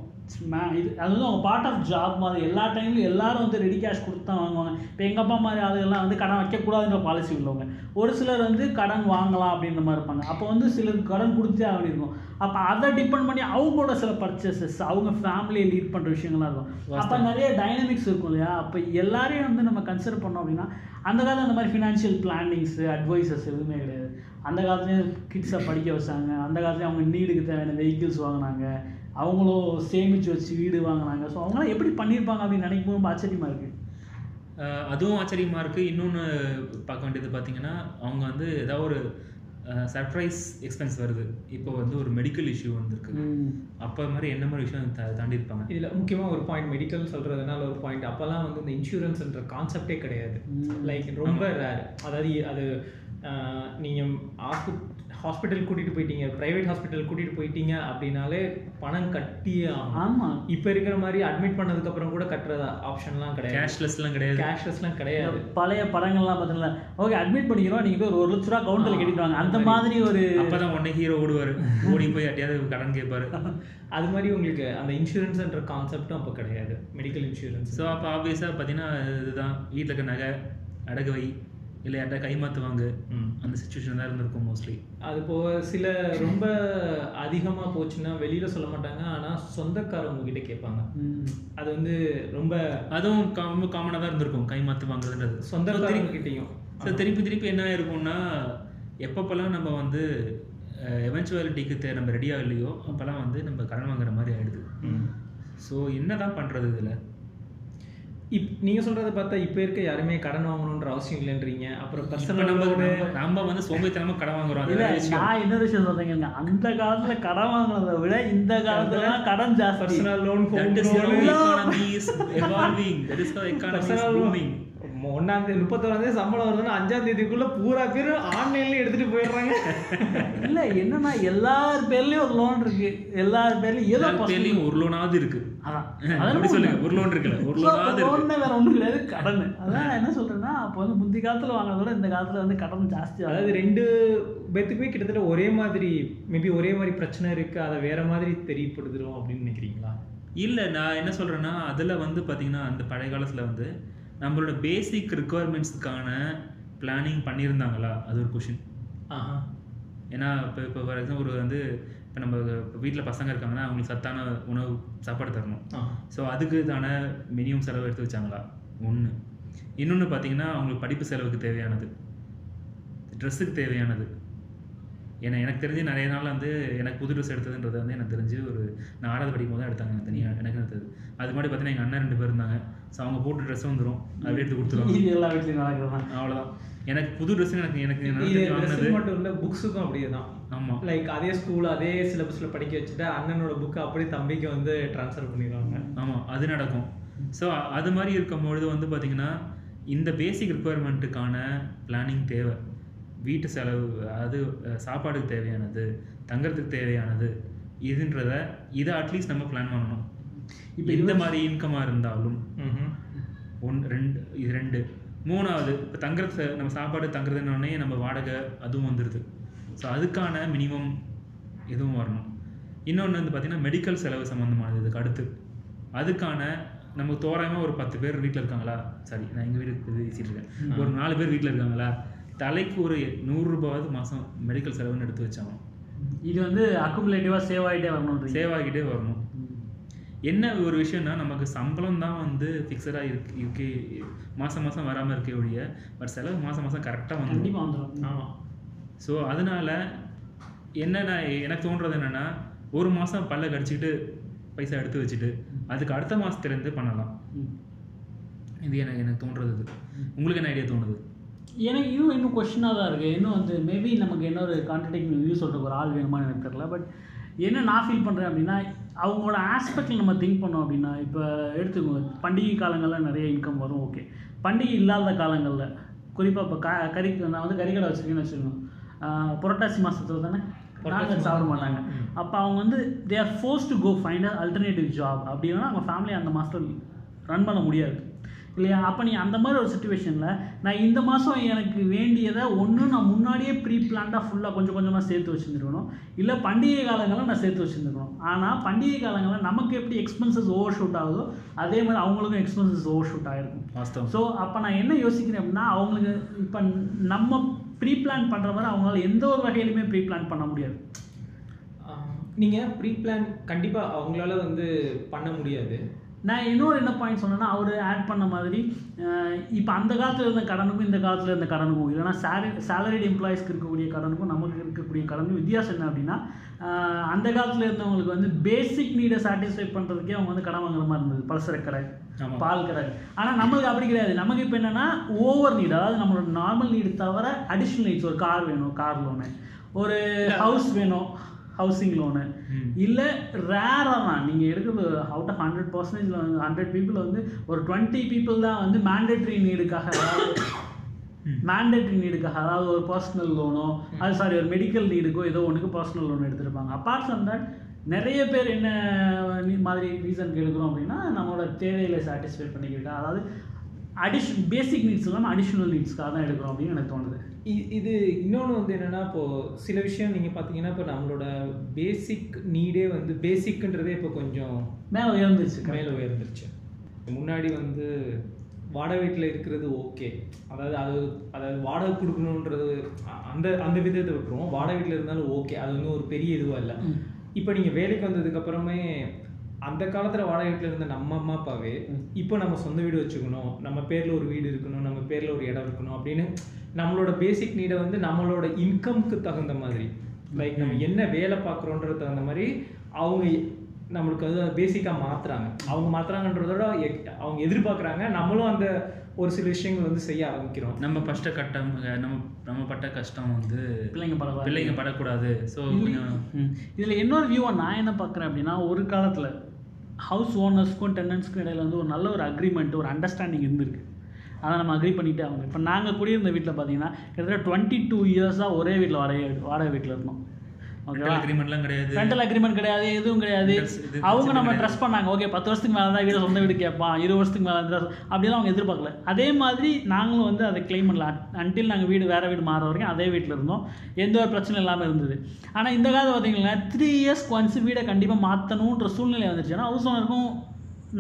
இது அது வந்து அவங்க பார்ட் ஆஃப் ஜாப் மாதிரி. எல்லா டைம்லையும் எல்லாரும் வந்து ரெடி கேஷ் கொடுத்து தான் வாங்குவாங்க. இப்போ எங்கள் அப்பா மாதிரி ஆளுகள்லாம் வந்து கடன் வைக்கக்கூடாதுன்ற பாலிசி உள்ளவங்க. ஒரு சிலர் வந்து கடன் வாங்கலாம் அப்படின்ற மாதிரி இருப்பாங்க. அப்போ வந்து சிலருக்கு கடன் கொடுத்தே ஆக இருக்கும். அப்போ அதை டிபெண்ட் பண்ணி அவங்களோட சில பர்ச்சேசஸ் அவங்க ஃபேமிலியை லீட் பண்ணுற விஷயங்கள்லாம் இருக்கும். அப்போ நிறைய டைனமிக்ஸ் இருக்கும் இல்லையா? அப்போ எல்லாரையும் வந்து நம்ம கன்சிடர் பண்ணோம் அப்படின்னா அந்த காலத்தில் அந்த மாதிரி ஃபினான்ஷியல் பிளானிங்ஸு அட்வைசஸ் எதுவுமே கிடையாது. அந்த காலத்துலேயே கிட்ஸை படிக்க வச்சாங்க. அந்த காலத்துலேயே அவங்க நீடுக்கு தேவையான வெஹிக்கிள்ஸ் வாங்கினாங்க. அவங்களும் சேமித்து வச்சு வீடு வாங்கினாங்க. ஸோ அவங்களாம் எப்படி பண்ணியிருப்பாங்க அப்படின்னு நினைக்கும் போது ரொம்ப ஆச்சரியமாக இருக்குது அதுவும் ஆச்சரியமா இருக்கு. இன்னொன்று பார்க்க வேண்டியது பார்த்தீங்கன்னா அவங்க வந்து ஏதாவது ஒரு சர்ப்ரைஸ் எக்ஸ்பென்ஸ் வருது. இப்போ வந்து ஒரு மெடிக்கல் இஷ்யூ வந்திருக்கு. அப்போ மாதிரி என்ன மாதிரி விஷயம் தா- தாண்டி இருப்பாங்க இதில் முக்கியமாக ஒரு பாயிண்ட் மெடிக்கல் சொல்கிறதுனால ஒரு பாயிண்ட் அப்போல்லாம் வந்து இந்த இன்சூரன்ஸ்ன்ற கான்செப்டே கிடையாது. லைக் ரொம்ப ரேர் அதாவது அது நீங்கள் ஹாஸ்பிட்டல் கூட்டிகிட்டு போயிட்டீங்க ப்ரைவேட் ஹாஸ்பிட்டல் கூட்டிகிட்டு போயிட்டீங்க அப்படின்னாலே பணம் கட்டியே ஆகும் ஆமாம் இப்போ இருக்கிற மாதிரி அட்மிட் பண்ணதுக்கப்புறம் கூட கட்டுற ஆப்ஷன்லாம் கிடையாது. கேஷ்லெஸ்லாம் கிடையாது. கேஷ்லெஸ்லாம் கிடையாது. பழைய படங்கள்லாம் பார்த்தீங்களா? ஓகே அட்மிட் பண்ணிக்கிறோம் நீங்கள் போய் ஒரு லட்ச ரூபா கவுண்டரில் கட்டிட்டு வாங்க அந்த மாதிரி ஒரு அப்பதான் உடனே ஹீரோ ஓடுவார் ஓடி போய் யார்ட்டையாவது கடன் கேட்பாரு. [LAUGHS] அது மாதிரி உங்களுக்கு அந்த இன்சூரன்ஸ்ன்ற கான்செப்டும் அப்போ கிடையாது. மெடிக்கல் இன்சூரன்ஸ் ஸோ அப்போ ஆப்வியஸாக பார்த்தீங்கன்னா இதுதான். வீட்டில் இருக்க நகை அடகு வை. இல்லை யார்ட்டா கைமாற்றுவாங்க அந்த சுச்சுவேஷன் தான் இருந்திருக்கும் மோஸ்ட்லி அது போக சில ரொம்ப அதிகமாக போச்சுன்னா வெளியில் சொல்ல மாட்டாங்க. ஆனால் சொந்தக்காரவங்க கிட்ட கேட்பாங்க. அது வந்து ரொம்ப அதுவும் ரொம்ப காமனாக தான் இருந்திருக்கும். கைமாற்று வாங்குறதுன்றது சொந்தக்காரங்க கிட்டேயும். ஸோ திருப்பி திருப்பி என்ன ஆயிருக்கும்னா எப்பப்பெல்லாம் நம்ம வந்து எவென்ச்சுவாலிட்டிக்கு நம்ம ரெடி ஆகலையோ அப்போல்லாம் வந்து நம்ம கடன் வாங்குற மாதிரி ஆயிடுது. ஸோ என்ன தான் பண்ணுறது இதில்? இப் நீங்கள் சொல்கிறத பார்த்தா இப்போ இருக்க யாருமே கடன் வாங்கணுன்ற அவசியம் இல்லைன்றீங்க. அப்புறம் இப்போ பர்சனல் நம்ம நம்ம- நம்ம வந்து சோம்பேறித்தனமா கடன் வாங்குறோம். இல்ல. நான் இன்னொரு விஷயம் சொல்றேங்க அந்த காலத்துல கடன் வாங்குறத விட இந்த காலத்துல கடன் ஜாஸ்தி. Personal loan is how economy is evolving. ஒன்றாம் தேதி முப்பத்தோராம் தேதி சம்பளம் வருதுன்னா அஞ்சாம் தேதிக்குள்ள பூரா பேர் ஆன்லைன்ல எடுத்துட்டு போயிடுறாங்க. இல்ல என்னன்னா எல்லார் பேர்லயும் ஒரு லோன் இருக்கு. எல்லார் பேர்லயும் ஏதோ பேர்லயும் ஒரு லோனாவது இருக்கு. அதான். [LAUGHS] சொல்லுங்க. ஒரு லோன் இருக்குல்ல. ஒரு லோனாவது இருக்கு. loan வேற ஒண்ணும் கிடையாது கடன். அதான் நான் என்ன சொல்றேன்னா அப்போ வந்து முந்தி காலத்துல வாங்குறத விட இந்த காலத்துல வந்து கடன் ஜாஸ்தி அதாவது ரெண்டு பேத்துக்குமே கிட்டத்தட்ட ஒரே மாதிரி மேபி ஒரே மாதிரி பிரச்சனை இருக்கு. அதை வேற மாதிரி தெரியப்படுத்துறோம் அப்படின்னு நினைக்கிறீங்களா? இல்ல நான் என்ன சொல்றேன்னா அதுல வந்து பாத்தீங்கன்னா அந்த பழைய காலத்துல வந்து நம்மளோட பேசிக் ரிக்குவயர்மெண்ட்ஸ்க்கான பிளானிங் பண்ணியிருந்தாங்களா? அது ஒரு கொஷின் ஆஹா. ஏன்னா இப்போ இப்போ ஃபார் எக்ஸாம்பிள் ஒரு வந்து இப்போ நம்ம வீட்டில் பசங்க இருக்காங்கன்னா அவங்களுக்கு சத்தான உணவு சாப்பாடு தரணும். ஸோ அதுக்கு தான மினிமம் செலவு எடுத்து வச்சாங்களா? ஒன்று இன்னொன்று பார்த்தீங்கன்னா அவங்களுக்கு படிப்பு செலவுக்கு தேவையானது. ட்ரெஸ்ஸுக்கு தேவையானது. ஏன்னா எனக்கு தெரிஞ்சு நிறைய நாள் வந்து எனக்கு புது ட்ரெஸ் எடுத்ததுன்றது வந்து எனக்கு தெரிஞ்சு ஒரு நான் ஆறாவது படிக்கும் போது தான் எடுத்தாங்க எனக்கு தனியாக எனக்கு எடுத்தது அது மாதிரி பார்த்தீங்கன்னா எங்கள் அண்ணன் ரெண்டு பேர் இருந்தாங்க. ஸோ அவங்க போட்டு ட்ரெஸ் வந்துடும் அப்படியே எடுத்து கொடுத்துருவாங்க இது எல்லா வீட்லையும் நடக்கிறது தான் அவ்வளோதான் எனக்கு புது ட்ரெஸ் எனக்கு எனக்கு மட்டும் இல்லை புக்ஸுக்கும் அப்படியே தான் ஆமாம் லைக் அதே ஸ்கூல் அதே சிலபஸில் படிக்க வச்சுட்டு அண்ணனோட புக்கை அப்படியே தம்பிக்கு வந்து ட்ரான்ஸ்ஃபர் பண்ணிடுவாங்க. ஆமாம் அது நடக்கும். ஸோ அது மாதிரி இருக்கும்பொழுது வந்து பார்த்தீங்கன்னா இந்த பேசிக் ரிக்குவயர்மெண்ட்டுக்கான பிளானிங் தேவை. வீட்டு செலவு அது சாப்பாடுக்கு தேவையானது தங்கறதுக்கு தேவையானது இதுன்றத இதை அட்லீஸ்ட் நம்ம பிளான் பண்ணணும். இப்போ இந்த மாதிரி இன்கமாக இருந்தாலும். ஒன் ரெண்டு இது ரெண்டு மூணாவது இப்போ தங்குறது நம்ம சாப்பாடு தங்குறதுனோடனே நம்ம வாடகை அதுவும் வந்துடுது ஸோ அதுக்கான மினிமம் இதுவும் வரணும். இன்னொன்று வந்து பார்த்திங்கன்னா மெடிக்கல் செலவு சம்மந்தமானது இதுக்கு அடுத்து. அதுக்கான நம்ம தோராயமாக ஒரு பத்து பேர் வீட்டில் இருக்காங்களா? சாரி நான் எங்கள் வீடு இது பேசிட்டு இருக்கேன். ஒரு நாலு பேர் வீட்டில் இருக்காங்களா? தலைக்கு ஒரு நூறுரூபாவது மாதம் மெடிக்கல் செலவுன்னு எடுத்து வச்சாங்க இது வந்து அக்குமுலேட்டிவாக சேவ் ஆகிட்டே வரணுன்றீங்க சேவ் ஆகிட்டே வரணும். என்ன ஒரு விஷயம்னா நமக்கு சம்பளம் தான் வந்து ஃபிக்ஸடாக இருக்கு இருக்கே மாதம் மாதம் வராமல் இருக்கே ஒழிய பட் செலவு மாதம் மாதம் கரெக்டாக வந்து கண்டிப்பாக வந்துடும் ஆமா. ஸோ அதனால என்ன நான் எனக்கு தோன்றது என்னென்னா ஒரு மாதம் பல்ல கடிச்சிக்கிட்டு பைசா எடுத்து வச்சுட்டு அதுக்கு அடுத்த மாதத்துலேருந்து பண்ணலாம். இது எனக்கு எனக்கு தோன்றது இது. உங்களுக்கு என்ன ஐடியா தோணுது? எனக்கு இன்னும் இன்னும் கொஷினாக தான் இருக்குது இன்னும் வந்து மேபி நமக்கு இன்னொரு கான்ட்ரடிக்ட் வியூ சொல்கிறதுக்கு ஒரு ஆள் வேணுமான்னு எனக்கு தெரியல பட் என்ன நான் ஃபீல் பண்ணுறேன் அப்படின்னா அவங்களோட ஆஸ்பெக்டில் நம்ம திங்க் பண்ணோம் அப்படின்னா இப்போ எடுத்துக்கோங்க பண்டிகை காலங்களில் நிறைய இன்கம் வரும் ஓகே பண்டிகை இல்லாத காலங்களில் குறிப்பாக இப்போ க கறி நான் வந்து கறிக்கடை வச்சுருக்கேன்னு வச்சுக்கோங்க. புரட்டாசி மாதத்துல தானே நாங்கள் சாப்பிட மாட்டாங்க. அப்போ அவங்க வந்து they are forced to go find alternative job அப்படின்னா அவங்க ஃபேமிலி அந்த மாதத்தில் ரன் பண்ண முடியாது. இல்லையா? அப்போ நீ அந்த மாதிரி ஒரு சுச்சுவேஷனில் நான் இந்த மாதம் எனக்கு வேண்டியதை ஒன்று நான் முன்னாடியே ப்ரீ பிளான்டாக ஃபுல்லாக கொஞ்சம் கொஞ்சமாக சேர்த்து வச்சுருந்துருக்கணும். இல்லை பண்டிகை காலங்களில் நான் சேர்த்து வச்சுருந்துருக்கணும். ஆனால் பண்டிகை காலங்களில் நமக்கு எப்படி எக்ஸ்பென்சஸ் ஓவர் ஷூட் ஆகுதோ அதே மாதிரி அவங்களுக்கும் எக்ஸ்பென்சஸ் ஓவர் ஷூட் ஆகிருக்கும் ஸோ அப்போ நான் என்ன யோசிக்கிறேன் அப்படின்னா அவங்களுக்கு இப்போ நம்ம ப்ரீ பிளான் பண்ணுற மாதிரி அவங்களால எந்த ஒரு வகையிலுமே ப்ரீ பிளான் பண்ண முடியாது. ஆஹ் நீங்க ப்ரீ பிளான் கண்டிப்பா அவங்களால வந்து பண்ண முடியாது. நான் இன்னொரு என்ன பாயிண்ட் சொன்னேன்னா அவர் ஆட் பண்ண மாதிரி இப்போ அந்த காலத்தில் இருந்த கடனுக்கும் இந்த காலத்தில் இருந்த கடனுக்கும் இல்லைனா சேலரி சேலரிட் எம்ப்ளாயிஸ்க்கு இருக்கக்கூடிய கடனுக்கும் நமக்கு இருக்கக்கூடிய கடனுக்கும் வித்தியாசம் என்ன அப்படின்னா அந்த காலத்தில் இருந்தவங்களுக்கு வந்து பேசிக் நீடை சாட்டிஸ்ஃபை பண்ணுறதுக்கே அவங்க வந்து கடன் வாங்குற மாதிரி இருந்தது. பலசர கடை. பால் கடை. ஆனால் நம்மளுக்கு அப்படி கிடையாது. நமக்கு இப்போ என்னென்னா ஓவர் நீட் அதாவது நம்மளோட நார்மல் நீடு தவிர அடிஷ்னல் நீட்ஸ் ஒரு கார் வேணும் கார் லோனு ஒரு ஹவுஸ் வேணும். Housing loan. இல்லை ரேராக தான். நீங்கள் எடுக்கிறது அவுட் ஆஃப் ஹண்ட்ரட் பர்சன்டேஜில் வந்து ஹண்ட்ரட் பீப்புள் வந்து ஒரு டுவெண்ட்டி பீப்புள் தான் வந்து மேண்டேட்ரி நீடுக்காக மேண்டேட்ரி நீடுக்காக அதாவது ஒரு பர்சனல் லோனோ அது சாரி ஒரு மெடிக்கல் நீடுக்கோ ஏதோ ஒன்றுக்கு பர்சனல் லோன் எடுத்திருப்பாங்க. அப்பார்ட் ஃப்ரம் தட் நிறைய பேர் என்ன நீ- மாதிரி ரீசனுக்கு எடுக்கிறோம் அப்படின்னா நம்மளோட தேவைகளை சாட்டிஸ்ஃபை பண்ணிக்கிறதுக்காக அதாவது அடிஷன் பேசிக் நீட்ஸ் இல்லாமல் அடிஷ்னல் நீட்ஸ்க்காக தான் எடுக்கிறோம் அப்படின்னு எனக்கு தோணுது. இது இன்னொன்று வந்து என்னன்னா இப்போ சில விஷயம் நீங்க பாத்தீங்கன்னா இப்போ நம்மளோட பேசிக் நீடே வந்து பேசிக்ன்றதே இப்போ கொஞ்சம் மேலே உயர்ந்துச்சு மேலே உயர்ந்துருச்சு. முன்னாடி வந்து வாடகை வீட்டில் இருக்கிறது ஓகே அதாவது அது அதாவது வாடகை கொடுக்கணுன்றது அந்த அந்த விதத்தை விட்டுருவோம். வாடகை வீட்டில் இருந்தாலும் ஓகே அது வந்து ஒரு பெரிய இதுவாக இல்லை. இப்போ நீங்கள் வேலைக்கு வந்ததுக்கு அப்புறமே அந்த காலத்தில் வாடகை வீட்டில் இருந்த நம்ம அம்மா அப்பாவே இப்போ நம்ம சொந்த வீடு வச்சுக்கணும் நம்ம பேரில் ஒரு வீடு இருக்கணும் நம்ம பேரில் ஒரு இடம் இருக்கணும் அப்படின்னு நம்மளோட பேசிக் நீடை வந்து நம்மளோட இன்கம்க்கு தகுந்த மாதிரி. லைக் நம்ம என்ன வேலை பார்க்குறோன்றது தகுந்த மாதிரி அவங்க நம்மளுக்கு அது பேசிக்காக மாற்றுறாங்க அவங்க மாற்றுறாங்கன்றதோட அவங்க எதிர்பார்க்குறாங்க. நம்மளும் அந்த ஒரு சில விஷயங்கள் வந்து செய்ய ஆரம்பிக்கிறோம். நம்ம பட்ட கட்டம் நம்ம நம்ம பட்ட கஷ்டம் வந்து பிள்ளைங்க பரவாயில்ல பிள்ளைங்க படக்கூடாது. ஸோ இதில் இன்னொரு வியூவை நான் என்ன பார்க்குறேன் அப்படின்னா ஒரு காலத்தில் ஹவுஸ் ஓனர்ஸ்க்கும் டெனன்ஸ்க்கும் இடையில வந்து ஒரு நல்ல ஒரு அக்ரிமெண்ட் ஒரு அண்டர்ஸ்டாண்டிங் இருந்திருக்கு. அதை நம்ம அக்ரி பண்ணிகிட்டே ஆகணும். இப்போ நாங்கள் கூடியிருந்த வீட்டில் பார்த்தீங்கன்னா கிட்டத்தட்ட டுவெண்ட்டி டூ இயர்ஸாக ஒரே வீட்டில் வாடகை வாடகை வீட்டில் இருந்தோம். ஓகேவா அக்ரிமெண்ட்லாம் கிடையாது. ரெண்டல் அக்ரிமெண்ட் கிடையாது எதுவும் கிடையாது. அவங்க நம்ம. ட்ரஸ்ட் பண்ணாங்க. ஓகே பத்து வருஷத்துக்கு மேலே தான் வீடு சொந்த வீடு கேட்பான். இருபது வருஷத்துக்கு மேலே இருந்தால் அப்படிலாம் அவங்க எதிர்பார்க்கல. அதே மாதிரி நாங்களும் வந்து அதை கிளைம் பண்ணல. அன்டில் நாங்கள் வீடு வேறு வீடு மாற வரைக்கும் அதே வீட்டில் இருந்தோம். எந்த ஒரு பிரச்சனையும் இல்லாமல் இருந்தது. ஆனால் இந்த காலத்தில் பார்த்தீங்கன்னா த்ரீ இயர்ஸ்க்கு ஒன்ஸ் வீடை கண்டிப்பாக மாற்றணுன்ற சூழ்நிலை வந்துச்சுன்னா ஹவுஸ் ஓனருக்கும்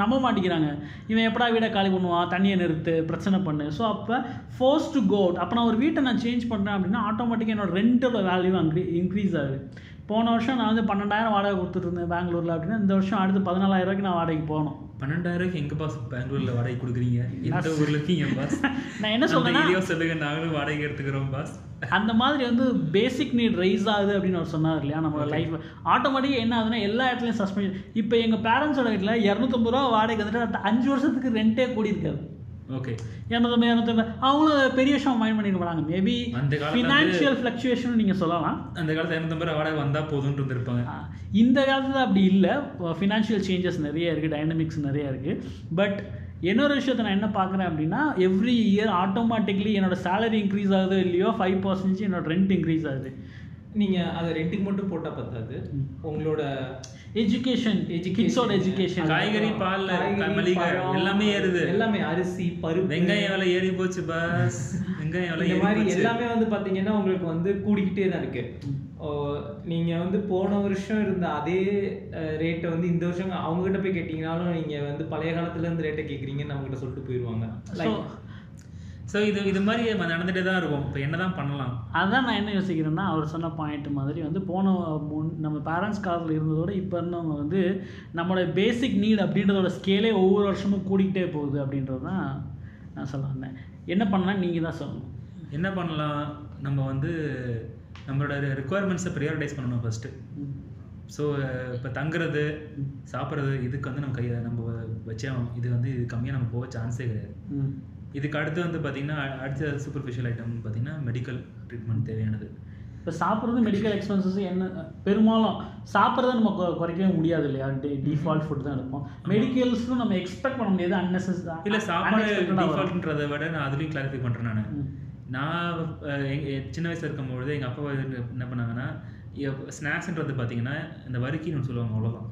நம்ப மாட்டேங்கிறாங்க இவன் எப்படா வீடை காலி பண்ணுவான்? தண்ணியை நிறுத்து பிரச்சனை பண்ணு. ஸோ அப்போ ஃபோர்ஸ் டு கோ அப்போ நான் ஒரு வீட்டை நான் சேஞ்ச் பண்ணுறேன் அப்படின்னா ஆட்டோமேட்டிக்காக என்னோட ரெண்டோட வேல்யூ அங்கே இன்க்ரீஸ் ஆகுது. போன வருஷம் நான் வந்து பன்னெண்டாயிரம் வாடகை கொடுத்துட்டு இருந்தேன் பெங்களூரில் அப்படின்னா. இந்த வருஷம் அடுத்து பதினாலாயிரம் ரூபாய்க்கு நான் வாடகைக்கு போகணும். பன்னெண்டாயிரம் எங்க பாஸ் பெங்களூர்ல வாடகை கொடுக்குறீங்க? எந்த ஊர்ல இருக்கீங்க பாஸ் நான் என்ன ஏரியா சொல்லுங்க நாங்களும் வாடகை எடுத்துக்கிறோம் பாஸ் அந்த மாதிரி வந்து பேசிக் நீட் ரைஸ் ஆகுது அப்படின்னு அவர் சொன்னார் இல்லையா நம்மளோட லைஃப் ஆட்டோமேட்டிக்காக என்ன ஆகுதுன்னா எல்லா இடத்துலையும் சஸ்பெண்ட் இப்போ எங்கள் பேரண்ட்ஸோட வீட்டில் இரநூத்தம்பது ரூபா வாடகை வந்துட்டு அஞ்சு வருஷத்துக்கு ரெண்டே கூடி இருக்காது ஓகே இரநூத்தம்பது இரநூத்தம்பது அவங்களும் பெரிய விஷயம் மைண்ட் பண்ணிக்க மாட்டாங்க மேபி அந்த ஃபினான்ஷியல் ஃப்ளக்சுவேஷன் நீங்கள் சொல்லலாம். அந்த காலத்துல இரநூத்தம்பது வாடகை வந்தா போதும்னு இருந்திருப்பாங்க. இந்த காலத்தில் அப்படி இல்லை. ஃபினான்ஷியல் சேஞ்சஸ் நிறைய இருக்குது டைனமிக்ஸ் நிறைய இருக்குது பட் இன்னொரு விஷயத்தை நான் என்ன பார்க்குறேன் அப்படின்னா எவ்ரி இயர் ஆட்டோமேட்டிக்லி என்னோட சேலரி இன்க்ரீஸ் ஆகுதோ இல்லையோ ஃபைவ் பர்சன்டேஜ் என்னோட ரெண்ட் இன்க்ரீஸ் ஆகுது. நீங்க அதை ரெண்டுக்கு மட்டும் போட்டா பத்தாது. உங்களோட எஜுகேஷன் Education. கிட்ஸோட எஜுகேஷன் காய்கறி பால் மளிகை எல்லாமே ஏறுது. எல்லாமே அரிசி பருப்பு. வெங்காயம் விலை ஏறி போச்சு பாஸ். வெங்காயம் விலை இந்த மாதிரி எல்லாமே வந்து பாத்தீங்கன்னா உங்களுக்கு வந்து கூடிக்கிட்டே தான் இருக்கு. ஓ, நீங்க வந்து போன வருஷம் இருந்த அதே ரேட்டை வந்து இந்த வருஷம் அவங்க கிட்ட போய் கேட்டீங்கனாலும் நீங்க வந்து பழைய காலத்துல இருந்து ரேட்டை கேக்குறீங்கன்னு அவங்க கிட்ட சொல்லிட்டு போயிருவாங்க. ஸோ இது இது மாதிரி நடந்துட்டே தான் இருக்கும். இப்போ என்னதான் பண்ணலாம்? அதான் நான் என்ன யோசிக்கிறேன்னா அவர் சொன்ன பாயிண்ட் மாதிரி வந்து போன முன் நம்ம பேரண்ட்ஸ் காலத்தில் இருந்ததோட இப்போ இருந்தவங்க வந்து நம்மளோட பேசிக் நீட் அப்படின்றதோட ஸ்கேலே ஒவ்வொரு வருஷமும் கூடிக்கிட்டே போகுது அப்படின்றது தான் நான் சொல்ல வந்தேன். என்ன பண்ணலாம்? நீங்கள் தான் சொல்லணும். என்ன பண்ணலாம்? நம்ம வந்து நம்மளோட ரெக்குவயர்மெண்ட்ஸை ப்ரியாரிட்டைஸ் பண்ணணும் ஃபஸ்ட்டு. ஸோ இப்போ தங்குறது சாப்பிட்றது இதுக்கு வந்து நம்ம கையை நம்ம வச்சே. இது வந்து இது கம்மியாக நம்ம போக சான்ஸே கிடையாது. ம். இதுக்கு அடுத்து வந்து பார்த்திங்கன்னா அடுத்த சூப்பர்ஃபிஷியல் ஐட்டம் பார்த்திங்கன்னா மெடிக்கல் ட்ரீட்மெண்ட் தேவையானது. இப்போ சாப்பிட்றது மெடிக்கல் எக்ஸ்பென்சஸ் என்ன பெரும்பாலும் சாப்பிட்றத நம்ம குறைக்கவே முடியாது இல்லையா? டிஃபால்ட் ஃபுட் தான் இருக்கும் மெடிக்கல்ஸும் நம்ம எக்ஸ்பெக்ட் பண்ண முடியாது அன்னெசஸ் இல்லை சாப்பாடு டிஃபால்ட்ன்றதை விட நான் அதுலேயும் கிளாரிஃபை பண்ணுறேன் நான். நான் சின்ன வயசுல இருக்கும்பொழுது எங்கள் அப்பா என்ன பண்ணாங்கன்னா ஸ்நாக்ஸ்ன்றது பார்த்தீங்கன்னா இந்த வறுக்கின்னு ஒன்று சொல்லுவாங்க அவ்வளோதான்.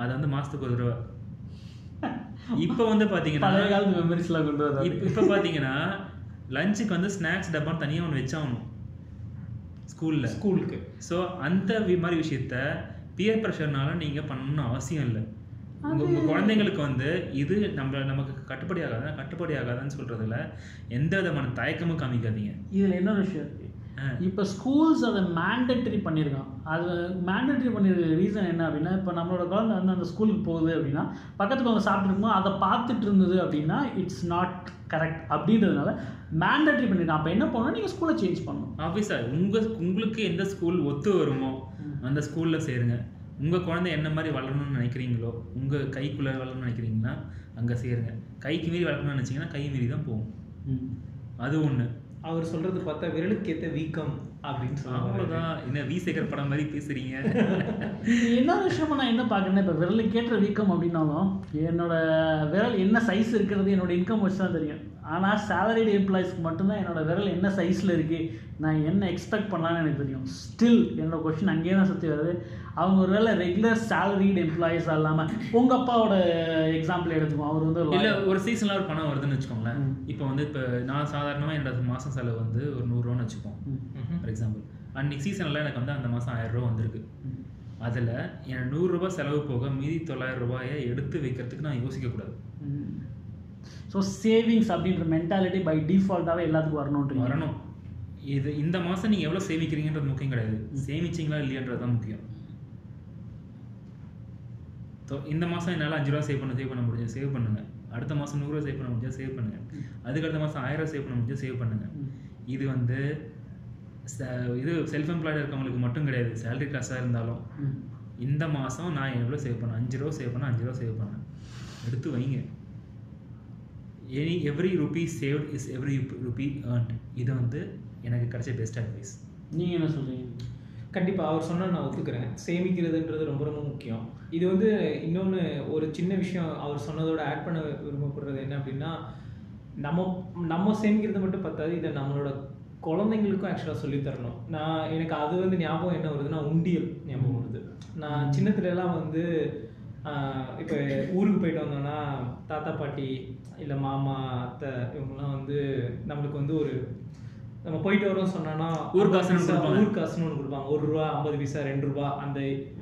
அது வந்து மாதத்துக்கு ஒரு தடவை இப்போ வந்து பார்த்தீங்கன்னா பழைய காலத்து மெமரிஸ்லாம் கொண்டு வராது இப்போ இப்போ பார்த்தீங்கன்னா லஞ்சுக்கு வந்து ஸ்நாக்ஸ் டப்பான்னு தனியாக ஒன்று வச்சாகணும். ஸ்கூலில். ஸ்கூலுக்கு. ஸோ அந்த வி- மாதிரி விஷயத்த பியர் ப்ரெஷர்னால நீங்கள் பண்ணணும்னு அவசியம் இல்லை. உங்கள் உங்கள் குழந்தைங்களுக்கு வந்து இது நம்ம நமக்கு கட்டுப்படி ஆகாதா கட்டுப்படி ஆகாதான்னு சொல்கிறதுல எந்த விதமான தயக்கமும் காமிக்காதீங்க. இதில் இன்னொரு விஷயம். இப்போ ஸ்கூல்ஸ் அதை மேண்டட்டரி பண்ணியிருக்கான். அது மேண்டட்டரி பண்ணியிருக்க ரீசன் என்ன அப்படின்னா இப்போ நம்மளோட குழந்தை வந்து அந்த ஸ்கூலுக்கு போகுது அப்படின்னா பக்கத்துக்கு அவங்க சாப்பிட்டுருக்கும்போது அதை பார்த்துட்டு இருந்தது அப்படின்னா இட்ஸ் நாட் கரெக்ட் அப்படின்றதுனால மேண்டட்டரி பண்ணியிருக்கான். அப்போ என்ன பண்ணணும்? நீங்கள் ஸ்கூலை சேஞ்ச் பண்ணணும். ஆஃபீஸாக உங்கள் உங்களுக்கு எந்த ஸ்கூல் ஒத்து வருமோ அந்த ஸ்கூலில் சேருங்க. உங்கள் குழந்தை என்ன மாதிரி வளரணும்னு நினைக்கிறீங்களோ உங்கள் கைக்குள்ளே வளரணும்னு நினைக்கிறீங்கன்னா அங்கே சேருங்க. கைக்கு மீறி வளரணும்னு நினச்சிங்கன்னா கை மீறி தான் போகும் அது ஒன்று அவர் சொல்கிறது பார்த்தா விரலுக்கேற்ற வீக்கம். அப்படின்னு சொல்லுவாங்க. என்ன வி. சேகர் படம் மாதிரி பேசுகிறீங்க என்ன விஷயமா நான் என்ன பார்க்குறேன்னா இப்போ விரலுக்கு ஏற்ற வீக்கம் அப்படின்னாலும் என்னோட விரல் என்ன சைஸ் இருக்கிறது என்னோட இன்கம் வச்சு தான் தெரியும். ஆனால் சேலரிடு எம்ப்ளாயிஸ்க்கு மட்டும்தான் என்னோட விரல் என்ன சைஸில் இருக்குது நான் என்ன எக்ஸ்பெக்ட் பண்ணலான்னு எனக்கு தெரியும். ஸ்டில் என்னோட கொஷின் அங்கேயே தான் சுற்றி வருது. அவங்க ஒரு வேளை ரெகுலர் சேலரிடு எம்ப்ளாயிஸாக இல்லாமல் உங்கள் அப்பாவோட எக்ஸாம்பிள் எடுத்துக்கோம் அவர் வந்து ஒரு இல்லை. ஒரு சீசனில் ஒரு பணம் வருதுன்னு வச்சுக்கோங்களேன். இப்போ வந்து இப்போ நான் சாதாரணமாக என்னோட மாதம் செலவு வந்து ஒரு நூறுரூவான்னு வச்சுப்போம் ம். ம்ஹும். ஃபார் எக்ஸாம்பிள் அன்றைக்கி சீசனில் எனக்கு வந்து அந்த மாதம் ஆயிரம் ரூபா வந்திருக்கு. அதில் என் நூறுரூபா செலவு போக மீதி தொள்ளாயிரம் ரூபாயை எடுத்து வைக்கிறதுக்கு நான் யோசிக்கக்கூடாது ஸோ சேவிங்ஸ் அப்படின்ற மென்டாலிட்டி பை டிஃபால்ட்டாகவே எல்லாத்துக்கும் வரணுன்றீங்க வரணும். இது இந்த மாதம் நீங்கள் எவ்வளோ சேமிக்கிறீங்கன்றது முக்கியம் கிடையாது. சேமிச்சிங்களா இல்லையன்றது தான் முக்கியம். ஸோ இந்த மாதம் என்னால் அஞ்சு ரூபா சேவ் பண்ண சேவ் பண்ண முடிஞ்சு சேவ் பண்ணுங்க. அடுத்த மாதம் நூறுரூவா சேவ் பண்ண முடிஞ்சா சேவ் பண்ணுங்க. அதுக்கு அடுத்த மாதம் ஆயிரம் சேவ் பண்ண முடிஞ்சா சேவ் பண்ணுங்க. ம். இது வந்து இது செல்ஃப் எம்ப்ளாய்டு இருக்கவங்களுக்கு மட்டும் கிடையாது சேலரி கிளாஸாக இருந்தாலும். இந்த மாதம் நான் எவ்வளோ சேவ் பண்ணேன்? அஞ்சு ரூபா சேவ் பண்ணேன் அஞ்சு ரூபா சேவ் பண்ணேன். எடுத்து வைங்க. Any every rupee saved is every rupee earned. இது வந்து எனக்கு கிடைச்ச பெஸ்ட் அட்வைஸ் நீங்கள் என்ன சொல்கிறீங்க கண்டிப்பா அவர் சொன்னா நான் ஒத்துக்கிறேன். சேமிக்கிறதுன்றது ரொம்ப ரொம்ப முக்கியம். இது வந்து இன்னொன்று ஒரு சின்ன விஷயம் அவர் சொன்னதோட ஆட் பண்ண விரும்பப்படுறது என்ன அப்படின்னா நம்ம நம்ம சேமிக்கிறது மட்டும் பத்தாது இதை நம்மளோட குழந்தைங்களுக்கும் ஆக்சுவலாக சொல்லித் தரணும் நான் எனக்கு அது வந்து ஞாபகம் என்ன வருதுன்னா உண்டியல் ஞாபகம் வருது. நான் சின்னத்துல எல்லாம் வந்து இப்போ ஊருக்கு போயிட்டு வந்தோம்னா தாத்தா பாட்டி இல்லை மாமா அத்தை இவங்கெல்லாம் வந்து நம்மளுக்கு வந்து ஒரு நம்ம போயிட்டு வரோம் சொன்னோன்னா ஊர் காசுன்னு கொடுப்பாங்க. ஊர் காசுன்னு ஒன்று கொடுப்பாங்க. ஒரு ரூபா ஐம்பது பைசா ரெண்டு ரூபா அந்த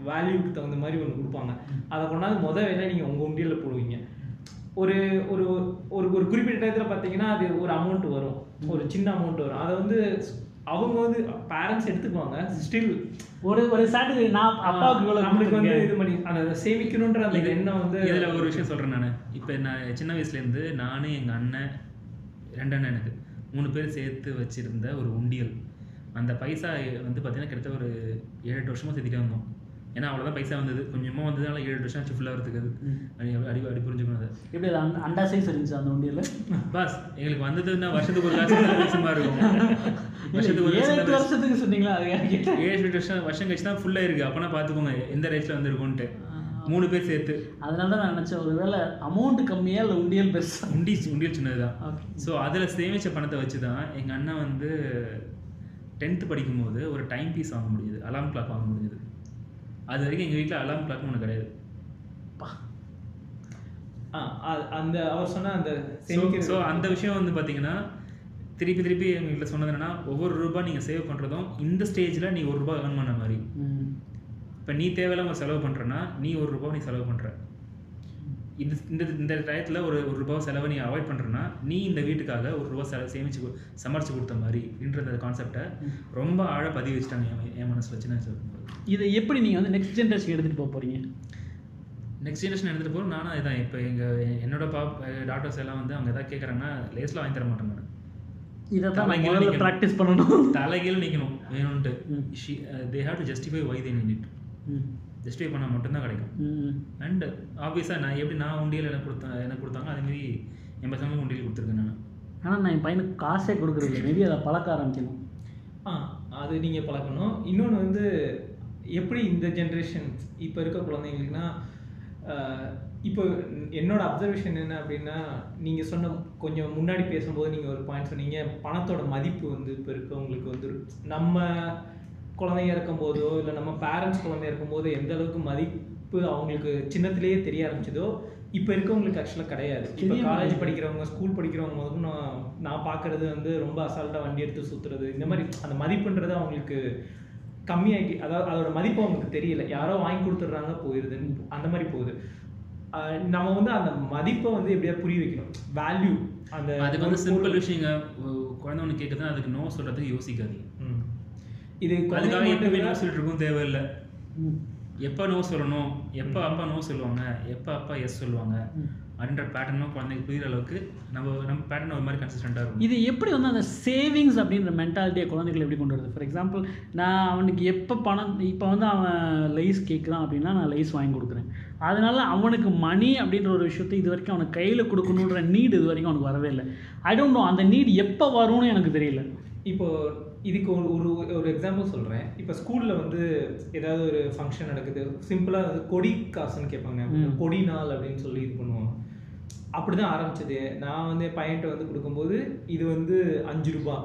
வேல்யூக்கு தகுந்த மாதிரி ஒன்று கொடுப்பாங்க. அதை கொண்டாந்து முத வேலை நீங்கள் உங்கள் உண்டியலில் போடுவீங்க. ஒரு ஒரு ஒரு ஒரு குறிப்பிட்ட டயத்தில் பார்த்தீங்கன்னா அது ஒரு அமௌண்ட் வரும். ஒரு சின்ன அமௌண்ட் வரும். அதை வந்து அவங்க வந்து பேரண்ட்ஸ் எடுத்துக்குவாங்க. ஸ்டில் ஒரு ஒரு சாட்டர்டே நான் அப்பாவுக்கு இவ்வளோ நம்மளுக்கு வந்து இது பண்ணி அந்த சேமிக்கணுன்ற அந்த எண்ணம் வந்து இதுல ஒரு விஷயம் சொல்றேன் நான். இப்போ நான் சின்ன வயசுல இருந்து நானு எங்க அண்ணன் ரெண்டு அண்ணன் எனக்கு. மூணு பேர் சேர்த்து வச்சிருந்த ஒரு உண்டியல். அந்த பைசா வந்து பார்த்தீங்கன்னா கிட்டத்தட்ட ஒரு ஏழு எட்டு வருஷமா சேர்த்துட்டே வந்தோம். ஏன்னா அவ்வளோதான் பைசா வந்தது. கொஞ்சமாக வந்ததுனால ஏழு வருஷம் ஆச்சு ஃபுல்லாக வரதுக்கு அது. அடி அடி புரிஞ்சுக்கணும் அதை. எப்படி அண்டா சைஸ் இருந்துச்சு அந்த வண்டியில்? பாஸ் எங்களுக்கு வந்ததுன்னா வருஷத்துக்கு ஒரு விஷயமா இருக்கும். வருஷத்துக்கு ஒரு ஏழு லட்சம் வருஷத்துக்கு சொன்னீங்களா? அது ஏழு எட்டு வருஷம் வருஷம் கழிச்சு தான் ஃபுல்லாக இருக்குது அப்போனா பார்த்துக்கோங்க எந்த ரேட்ல வந்திருக்கும்ன்ட்டு மூணு பேர் சேர்த்து. அதனால தான் நான் நினச்சேன் ஒருவேளை அமௌண்ட் கம்மியா இல்லை உண்டியல் பெருசா உண்டி உண்டியல் சின்னது தான். ஸோ அதில் சேமிச்ச பணத்தை வச்சு தான் எங்கள் அண்ணன் வந்து டென்த்து படிக்கும்போது ஒரு டைம் பீஸ் வாங்க முடியுது அலாம் கிளாக் வாங்க முடியுது அது வரைக்கும் எங்கள் வீட்டில் அலாம் கிளாக்னு ஒன்று கிடையாது. ஆ, அந்த அவர் சொன்ன அந்த ஸோ அந்த விஷயம் வந்து பார்த்தீங்கன்னா திருப்பி திருப்பி எங்கள் வீட்டில் சொன்னது என்னன்னா ஒவ்வொரு ரூபாய் நீங்கள் சேவ் பண்ணுறதும் இந்த ஸ்டேஜில் நீ ஒரு ரூபாய் earn பண்ண மாதிரி. இப்போ நீ தேவையில்லாம ஒரு செலவு பண்ணுறன்னா நீ ஒரு ரூபாய் நீ செலவு பண்ணுற இந்த இந்த இந்த டயத்தில் ஒரு ஒரு ரூபாய் செலவை நீ அவாய்ட் பண்ணுறன்னா நீ இந்த வீட்டுக்காக ஒரு ரூபாய் செலவு சேமிச்சு சமாளிச்சு கொடுத்த மாதிரி அப்படின்ற கான்செப்டை ரொம்ப ஆழ பதிவு வச்சுட்டாங்க என் என் மனசில் சின்ன வயசுல இருக்கும்போது. இதை எப்படி நீங்க வந்து நெக்ஸ்ட் ஜென்ரேஷன் எடுத்துட்டு போக போறீங்க? நெக்ஸ்ட் ஜெனரேஷன் எடுத்துகிட்டு போகிறோம் நானும் அதுதான் இப்போ எங்கள் என்னோட பாப் டாக்டர்ஸ் எல்லாம் வந்து அவங்க எதாவது கேட்குறாங்கன்னா லேஸில் வாங்கி தர மாட்டேன் நான் இதை தான். ப்ராக்டிஸ் பண்ணணும். தலைகீழ் நிற்கணும் வேணும்ன்ட்டு. She they have to justify why they need. Justify பண்ணால் மட்டும்தான் கிடைக்கும். அண்ட் ஆப்வியஸாக நான் எப்படி நான் உண்டியல் எனக்கு கொடுத்தேன் எனக்கு கொடுத்தாங்க அதேமாரி என் பசங்களும் உண்டியல் கொடுத்துருக்கேன் நான். ஆனா நான் என் பையனுக்கு காசே கொடுக்குறது மேபி அதை பழக்க ஆரம்பிக்கணும். ஆ அது நீங்கள் பழக்கணும். இன்னொன்று வந்து எப்படி இந்த ஜென்ரேஷன் இப்போ இருக்க குழந்தைங்களுக்குன்னா இப்போ என்னோட அப்சர்வேஷன் என்ன அப்படின்னா நீங்கள் சொன்ன கொஞ்சம் முன்னாடி பேசும்போது நீங்கள் ஒரு பாயிண்ட் சொன்னீங்க பணத்தோட மதிப்பு வந்து இப்போ இருக்கவங்களுக்கு வந்து நம்ம குழந்தைங்க இருக்கும்போதோ இல்லை நம்ம பேரண்ட்ஸ் குழந்தைங்க இருக்கும்போது எந்த அளவுக்கு மதிப்பு அவங்களுக்கு சின்னத்திலேயே தெரிய ஆரம்பிச்சதோ இப்போ இருக்கவங்களுக்கு ஆக்சுவலாக கிடையாது. இப்போ காலேஜ் படிக்கிறவங்க ஸ்கூல் படிக்கிறவங்க முதல்ல நான் நான் பார்க்கறது வந்து ரொம்ப அசால்ட்டாக வண்டி எடுத்து சுற்றுறது இந்த மாதிரி அந்த மதிப்புன்றது அவங்களுக்கு கம்மியாகி அதாவது அதோட மதிப்பு அவங்களுக்கு தெரியல. யாரோ வாங்கி கொடுத்துட்றாங்க போயிடுதுன்னு அந்த மாதிரி போகுது. நம்ம வந்து அந்த மதிப்பை வந்து எப்படியா புரிய வைக்கணும். வேல்யூ அந்த அதுக்கு வந்து சிம்பிள் விஷயங்க. குழந்தை ஒன்று கேட்குதுன்னா அதுக்கு நோ சொல்கிறதுக்கு யோசிக்காதீங்க. இது அதுக்காக மட்டும் நோ சொல்லிட்டு இருக்கும் தேவையில்லை. எப்போ நோ சொல்லணும்? எப்போ அப்பா நோ சொல்லுவாங்க? எப்போ அப்பா எஸ் சொல்லுவாங்க. அப்படின்ற பேட்டர்னும் குழந்தைக்கு புரியுற அளவுக்கு நம்ம நம்ம பேட்டர்ன் ஒரு மாதிரி கன்சிஸ்டண்ட்டாக இருக்கும். இது எப்படி வந்து அந்த சேவிங்ஸ் அப்படின்ற மென்டாலிட்டியை குழந்தைகள் எப்படி கொண்டு வருது? ஃபார் எக்ஸாம்பிள் நான் அவனுக்கு எப்போ பணம் இப்போ வந்து அவன் லைஸ் கேட்குறான் அப்படின்னா நான் லைஸ் வாங்கி கொடுக்குறேன். அதனால அவனுக்கு மணி அப்படின்ற ஒரு விஷயத்தை இது வரைக்கும் அவனுக்கு கையில் கொடுக்கணுன்ற நீடு இது வரைக்கும் அவனுக்கு வரவே இல்லை. ஐ டோன்ட் நோ அந்த நீட் எப்போ வரும்னு எனக்கு தெரியல. இப்போ இதுக்கு ஒரு ஒரு ஒரு எக்ஸாம்பிள் சொல்கிறேன் இப்போ ஸ்கூலில் வந்து ஏதாவது ஒரு ஃபங்க்ஷன் நடக்குது. சிம்பிளாக வந்து கொடி காசுன்னு கேட்பாங்க. கொடி நாள் அப்படின்னு சொல்லி இது பண்ணுவோம் அப்படி தான் ஆரம்பிச்சது. நான் வந்து பையன்கிட்ட வந்து கொடுக்கும்போது இது வந்து அஞ்சு ரூபா.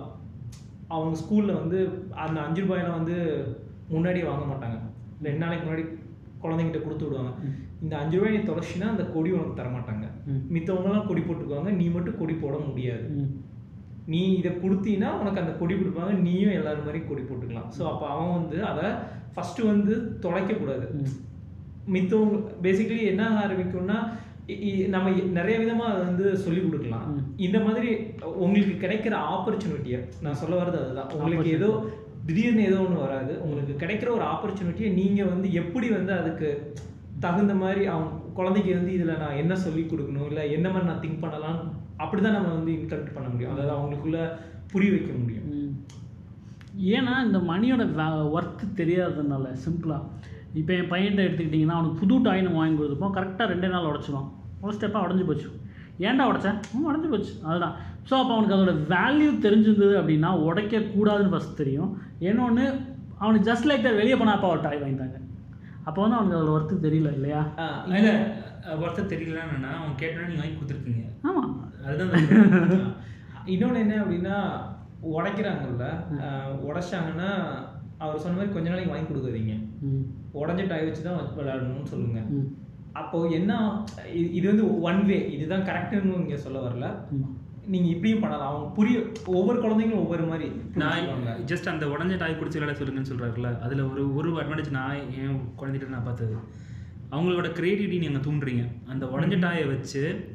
அவங்க ஸ்கூலில் வந்து அந்த அஞ்சு ரூபாயெல்லாம் வந்து முன்னாடியே வாங்க மாட்டாங்க. ரெண்டு நாளைக்கு முன்னாடி குழந்தைங்கிட்ட கொடுத்து விடுவாங்க. இந்த அஞ்சு ரூபாய் நீ தொலைச்சினா அந்த கொடி உனக்கு தர மாட்டாங்க. ம். மித்தவங்கலாம் கொடி போட்டுக்குவாங்க. நீ மட்டும் கொடி போட முடியாது. நீ இதை கொடுத்தீன்னா உனக்கு அந்த கொடி கொடுப்பாங்க. நீயும் எல்லாரும் மாதிரி கொடி போட்டுக்கலாம். ஸோ அப்போ அவன் வந்து அதை ஃபஸ்ட்டு வந்து தொலைக்கக்கூடாது. மித்தவங்க பேசிக்கலி என்ன ஆரம்பிக்கும்னா நம்ம நிறைய விதமாக அதை வந்து சொல்லி கொடுக்கலாம். இந்த மாதிரி உங்களுக்கு கிடைக்கிற ஆப்பர்ச்சுனிட்டியை நான் சொல்ல வர்றது அதுதான். உங்களுக்கு ஏதோ திடீர்னு ஏதோ ஒன்று வராது. உங்களுக்கு கிடைக்கிற ஒரு ஆப்பர்ச்சுனிட்டியை நீங்கள் வந்து எப்படி வந்து அதுக்கு தகுந்த மாதிரி அவங்க குழந்தைக்கு வந்து இதில் நான் என்ன சொல்லி கொடுக்கணும்? இல்லை என்ன மாதிரி நான் திங்க் பண்ணலாம்? அப்படி தான் நம்ம வந்து இன்கல்ட் பண்ண முடியும். அதாவது அவங்களுக்குள்ள புரிய வைக்க முடியும். ஏன்னா இந்த மணியோட ஒர்த்து தெரியாததுனால சிம்பிளாக இப்போ என் பையன்கிட்ட எடுத்துக்கிட்டிங்கன்னா அவனுக்கு புது டாய் நம்ம வாங்கி கொடுத்துப்போம் கரெக்டாக ரெண்டே நாள் உடச்சிடுவான் ஒரு ஸ்டெப்பாக உடஞ்சி போச்சு. ஏன்டா உடச்சேன் உடஞ்சி போச்சு. அதுதான். ஸோ அப்போ அவனுக்கு அதோட வேல்யூ தெரிஞ்சிருந்தது அப்படின்னா உடைக்கக்கூடாதுன்னு ஃபஸ்ட் தெரியும். இன்னொன்று அவனுக்கு ஜஸ்ட் லைக் வெளியே போனால் அப்பா ஒரு டாய் வாங்கிட்டாங்க. அப்போ வந்து அவனுக்கு அதோட ஒர்த்து தெரியல இல்லையா? இல்லை ஒருத்தர் தெரியலன்னா அவன் கேட்டோன்னா நீங்கள் வாங்கி கொடுத்துருக்கீங்க. ஆமாம் அதுதான். [LAUGHS] இன்னொன்று என்ன அப்படின்னா உடைக்கிறாங்கல்ல உடைச்சாங்கன்னா அவர் சொன்ன மாதிரி கொஞ்ச நாளைக்கு வாங்கி கொடுக்காதீங்க. உடஞ்ச டாய் வச்சு தான் விளையாடணும்னு சொல்லுங்க. ம் அப்போ என்ன இது வந்து ஒன் வே இதுதான் கரெக்டுன்னு இங்கே சொல்ல வரல. ம். நீங்க இப்படியும் பண்ணலாம். அவங்க புரிய ஒவ்வொரு குழந்தைங்களும் ஒவ்வொரு மாதிரி. நான் ஜஸ்ட் அந்த உடஞ்ச டாய் குடிச்சு விளையாட சொல்லுங்கன்னு சொல்கிறாருல அதில் ஒரு ஒரு அட்வான்டேஜ் நான் என் குழந்தைகிட்ட நான் பார்த்தது. அவங்களோட கிரியேட்டிவிட்டி நீங்கள் தூண்டுறீங்க. அந்த உடஞ்ச டாயை வச்சு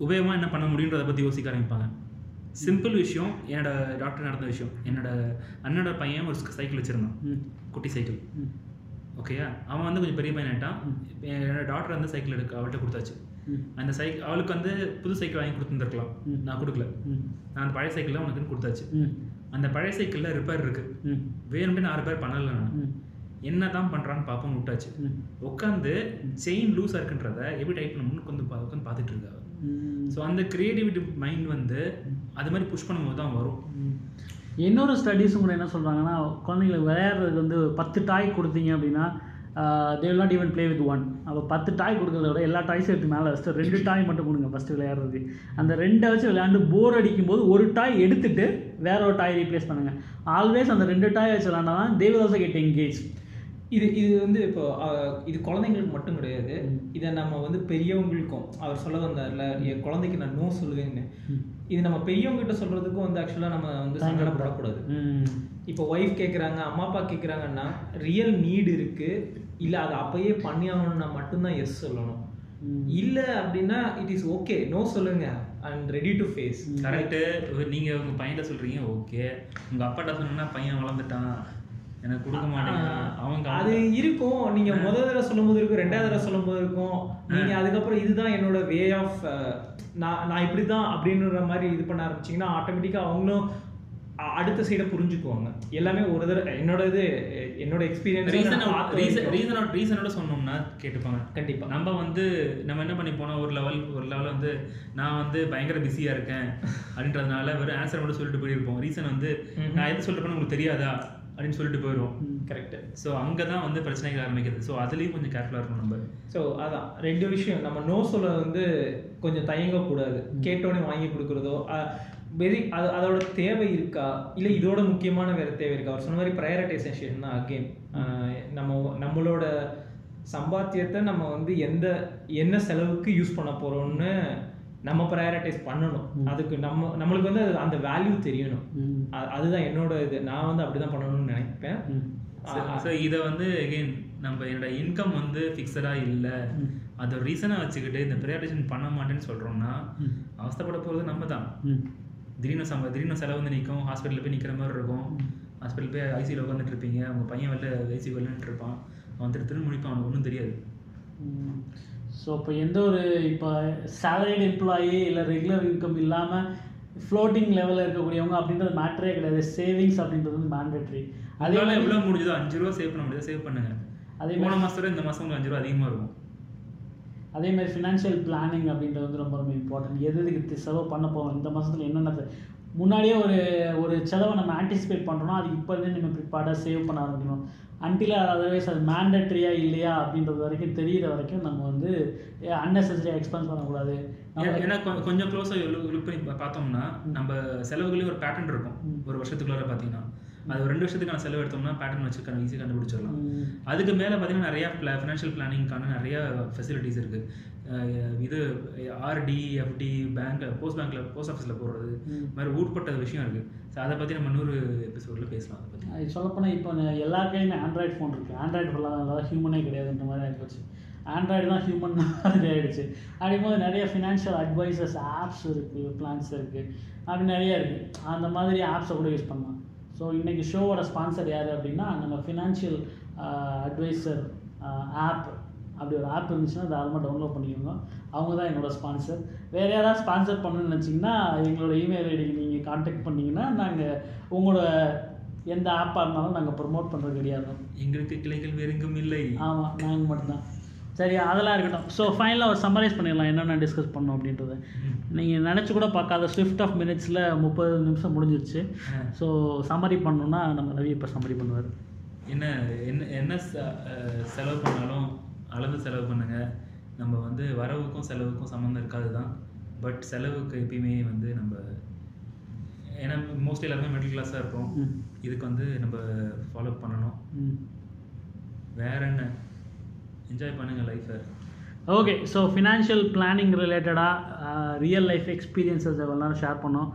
உபயோகமாக என்ன பண்ண முடியுன்றதை பற்றி யோசிக்க ஆரம்பிப்பாங்க. சிம்பிள் விஷயம் என்னோட டாக்டர் நடந்த விஷயம். என்னோட அண்ணனோட பையன் ஒரு சைக்கிள் வச்சுருந்தான். குட்டி சைக்கிள் ஓகேயா அவன் வந்து கொஞ்சம் பெரிய பையன் ஆகிட்டான் என்னோட டாக்டர் வந்து சைக்கிள் எடுக்க அவள்கிட்ட கொடுத்தாச்சு. அந்த சைக்கிள் அவளுக்கு வந்து புது சைக்கிள் வாங்கி கொடுத்துருந்துருக்கலாம். நான் கொடுக்கல. நான் அந்த பழைய சைக்கிள் உனக்குன்னு கொடுத்தாச்சு. அந்த பழைய சைக்கிளில் ரிப்பேர் இருக்குது ம். வேணும்னே நான் ரிப்பேர் பண்ணலை நான். என்ன தான் பண்ணுறான்னு பார்ப்போம்னு விட்டாச்சு. உட்காந்து செயின் லூஸாக இருக்குன்றத எப்படி டைப் பண்ண முன்னுக்கு வந்து உட்காந்து பார்த்துட்டு இருக்கா ஸோ அந்த கிரியேட்டிவிட்டி மைண்ட் வந்து அது மாதிரி புஷ் பண்ணும்போது தான் வரும். இன்னொரு ஸ்டடீஸும் கூட என்ன சொல்கிறாங்கன்னா குழந்தைங்களுக்கு விளையாடுறதுக்கு வந்து பத்து டாய் கொடுத்தீங்க அப்படின்னா they will not even play with one அப்போ பத்து டாய் கொடுக்கறத விட எல்லா டாய்ஸும் எடுத்து மேலே வச்சுட்டு ரெண்டு டாய் மட்டும் கொடுங்க ஃபஸ்ட்டு விளையாடுறதுக்கு. அந்த ரெண்டை வச்சு விளையாண்டு போர் அடிக்கும்போது ஒரு டாய் எடுத்துட்டு வேற ஒரு டாய் ரீப்ளேஸ் பண்ணுங்கள் ஆல்வேஸ் அந்த ரெண்டு டாய் வச்சு விளையாண்டா தான் தே will also get engaged. இது இது வந்து இப்போ இது குழந்தைங்களுக்கு மட்டும் கிடையாது. இதை நம்ம வந்து பெரியவங்களுக்கும் அவர் சொல்ல வந்தார்ல என் குழந்தைக்கு நான் நோ சொல்லுவேன்னு. இது நம்ம பெரியவங்க கிட்ட சொல்றதுக்கும் வந்து ஆக்சுவலாக நம்ம வந்து சங்கடப்படக்கூடாது. ம். இப்போ ஒய்ஃப் கேட்குறாங்க அம்மா அப்பா கேட்குறாங்கன்னா ரியல் நீடு இருக்கு. இல்லை அதை அப்பயே பண்ணி ஆகணும்னா மட்டும்தான் எஸ் சொல்லணும். இல்லை அப்படின்னா இட் இஸ் ஓகே நோ சொல்லுங்க. And ready to face correct நீங்கள் உங்கள் பையன்கிட்ட சொல்கிறீங்க ஓகே உங்கள் அப்பாட்ட சொன்னா பையன் வளர்ந்துட்டான். எனக்கு கொடுக்க மாட்டேங்கிறான் அவங்க அது இருக்கும். நீங்க முதல் தடவை சொல்லும்போது இருக்கும் ரெண்டாவது தடவை சொல்லும்போது இருக்கும். நீங்க அதுக்கப்புறம் இதுதான் என்னோட வே ஆஃப் நான் நான் இப்படி தான் அப்படின்ற மாதிரி இது பண்ண ஆரம்பிச்சீங்கன்னா ஆட்டோமேட்டிக்காக அவங்களும் அடுத்த சைடை புரிஞ்சுக்குவாங்க. எல்லாமே ஒரு தடவை என்னோட இது என்னோட எக்ஸ்பீரியன்ஸ் ரீசன் ரீசன் ரீசனோட ரீசனோட சொன்னோம்னா கேட்டுப்பாங்க. கண்டிப்பா. நம்ம வந்து நம்ம என்ன பண்ணி போனோம் ஒரு லெவல் ஒரு லெவலில் வந்து நான் வந்து பயங்கர பிஸியாக இருக்கேன். அப்படின்றதுனால வெறும் ஆன்சர் மட்டும் சொல்லிட்டு போயிருப்போம். ரீசன் வந்து நான் எது சொல்லிட்டு போனா உங்களுக்கு தெரியாதா? அப்படின்னு சொல்லிட்டு போயிடுவோம் கரெக்ட் ஸோ அங்கே தான் வந்து பிரச்சனைகள் ஆரம்பிக்குது. ஸோ அதுலேயும் கொஞ்சம் கேர்ஃபுல்லாக இருக்கணும் நம்ம. ஸோ அதான். ரெண்டு விஷயம். நம்ம நோ சொல்ல வந்து கொஞ்சம் தயங்கக்கூடாது. கேட்டோடனே வாங்கி கொடுக்குறதோ வெரி அது அதோட தேவை இருக்கா? இல்லை இதோட முக்கியமான வேற தேவை இருக்கா? அவர் சொன்ன மாதிரி ப்ரையாரிட்டைசேஷன் தான் அகெயின் நம்ம நம்மளோட சம்பாத்தியத்தை நம்ம வந்து எந்த என்ன செலவுக்கு யூஸ் பண்ண போறோம்னு நம்ம ப்ரையாரிட்டைஸ் பண்ணணும். அதுக்கு நம்ம நம்மளுக்கு வந்து அது அந்த வேல்யூ தெரியணும். அதுதான் என்னோட இது. நான் வந்து அப்படிதான் பண்ணணும்னு நினைப்பேன். ஸோ இதை வந்து எகெயின் நம்ம என்னோட இன்கம் வந்து ஃபிக்ஸடாக இல்லை. அதை ரீசனை வச்சுக்கிட்டு இந்த ப்ரையாரிட்டேஷன் பண்ண மாட்டேன்னு சொல்கிறோம்னா அவஸ்தைப்பட போகிறது நம்ம தான் திடீர்னு சம்ப திடீர்னு செலவு வந்து நிற்கும் ஹாஸ்பிட்டலில் போய் நிற்கிற மாதிரி இருக்கும். ஹாஸ்பிட்டல் போய் ஐசியில் உட்காந்துட்டு இருப்பீங்க. உங்கள் பையன் வெளில ஐசி வெளிலன்ட்டு இருப்பான். அவன் திரு திரும்ப முடிப்பான் அவனுக்கு ஒன்றும் தெரியாது. ஸோ இப்போ எந்த ஒரு இப்போ சேலரிடு எம்ப்ளாயி இல்லை ரெகுலர் இன்கம் இல்லாமல் ஃப்ளோட்டிங் லெவலில் இருக்கக்கூடியவங்க அப்படின்றது மேட்டரே கிடையாது. சேவிங்ஸ் அப்படின்றது வந்து மேண்டேட்ரி அதே எவ்வளோ முடிஞ்சதோ அஞ்சு ரூபா சேவ் பண்ண முடியாது சேவ் பண்ணுங்க. அதே போன மாதத்தோட இந்த மாதம் உங்களுக்கு அஞ்சு ரூபா அதிகமாக இருக்கும். அதே மாதிரி ஃபினான்ஷியல் பிளானிங் அப்படின்றது வந்து ரொம்ப ரொம்ப இம்பார்ட்டன்ட் எது எதுக்கு செலவு பண்ண போகிறோம் இந்த மாதத்தில் என்னென்ன செ- முன்னாடியே ஒரு ஒரு செலவை நம்ம ஆன்டிசிபேட் பண்ணுறோம்னா அது இப்போ இருந்தே நம்ம ப்ரிப்பேர்டாக சேவ் பண்ண ஆரம்பிக்கணும். அன்டில் அதர்வைஸ் அது மேண்டட்ரியா இல்லையா அப்படின்றது வரைக்கும் தெரியிற வரைக்கும் நம்ம வந்து அன்னெசரியாக எக்ஸ்பென்ஸ் பண்ணக்கூடாது. ஏன்னா கொஞ்சம் க்ளோஸாக லுக் பண்ணி பார்த்தோம்னா நம்ம செலவுகளையும் ஒரு பேட்டர்ன் இருக்கும். ஒரு வருஷத்துக்குள்ளார பார்த்தீங்கன்னா. அது ஒரு ரெண்டு வருஷத்துக்கான செலவு எடுத்தோம்னா பேட்டர்ன் வச்சு ஈஸியாக கண்டுபிடிச்சிடலாம். அதுக்கு மேலே பார்த்தீங்கன்னா நிறையா ஃபினான்ஷியல் பிளானிங்க்கான நிறைய ஃபெசிலிட்டிஸ் இருக்குது இது ஆர்டி எஃப்டி பேங்க் போஸ்ட் பேங்க்கில் போஸ்ட் ஆஃபீஸில் போடுறது. இது மாதிரி ஊட்பட்ட விஷயம் இருக்குது ஸோ அதை பற்றி நம்ம இன்னொரு எபிசோடில் பேசலாம் அதை பற்றி சொல்லப்போனால் இப்போ எல்லா கையுமே ஆண்ட்ராய்டு ஃபோன் இருக்குது ஆண்ட்ராய்டு ஃபோன்லாம் அதாவது ஹியூமனே கிடையாதுன்ற மாதிரி ஆகிப்போச்சு ஆண்ட்ராய்டு தான் ஹியூமன் மாதிரி ஆகிடுச்சு அப்படிங்கும்போது நிறைய ஃபினான்ஷியல் அட்வைசர்ஸ் ஆப்ஸ் இருக்குது பிளான்ஸ் இருக்குது அப்படி நிறைய இருக்குது அந்த மாதிரி ஆப்ஸை கூட யூஸ் பண்ணலாம். ஸோ இன்றைக்கி ஷோவோட ஸ்பான்சர் யார் அப்படின்னா நம்ம ஃபினான்ஷியல் அட்வைசர் ஆப் அப்படி ஒரு ஆப் இருந்துச்சுன்னா தாராளமாக டவுன்லோட் பண்ணிக்கோங்க. அவங்க தான் என்னோட ஸ்பான்சர் வேறு யாராவது ஸ்பான்சர் பண்ணணும்னு நினச்சிங்கன்னா எங்களோட இமெயில் ஐடிக்கு நீங்கள் காண்டாக்ட் பண்ணிங்கன்னா நாங்கள் உங்களோட எந்த ஆப்பாக இருந்தாலும் நாங்கள் ப்ரொமோட் பண்ணுறது கிடையாது எங்களுக்கு கிளைகள் வேறெங்கும் இல்லை. ஆமாம் நாங்கள் மட்டும்தான். சரி அதெல்லாம் இருக்கட்டும். ஸோ ஃபைனலாக ஒரு சம்மரைஸ் பண்ணிடலாம். என்னென்ன டிஸ்கஸ் பண்ணோம் அப்படின்றது. நீங்கள் நினச்சி கூட பார்க்காத ஸ்விஃப்ட் ஆஃப் மினிட்ஸில் முப்பது நிமிஷம் முடிஞ்சிருச்சு. ஸோ சம்மரி பண்ணணும்னா நம்ம ரவி இப்போ சம்மரி பண்ணுவார். என்ன என்ன என்ன செலவு பண்ணாலும் அளந்து செலவு பண்ணுங்க. நம்ம வந்து வரவுக்கும் செலவுக்கும் சம்மந்தம் இருக்காது தான் பட் செலவுக்கு எப்பயுமே வந்து நம்ம ஏன்னா மோஸ்ட்லி எல்லாருமே மிடில் கிளாஸாக இருப்போம். இதுக்கு வந்து நம்ம ஃபாலோ பண்ணணும். வேற என்ன? என்ஜாய் பண்ணுங்க லைஃப்பை ஓகே ஸோ ஃபினான்ஷியல் பிளானிங் ரிலேட்டடாக ரியல் லைஃப் எக்ஸ்பீரியன்ஸஸ் எல்லாம் ஷேர் பண்ணோம்.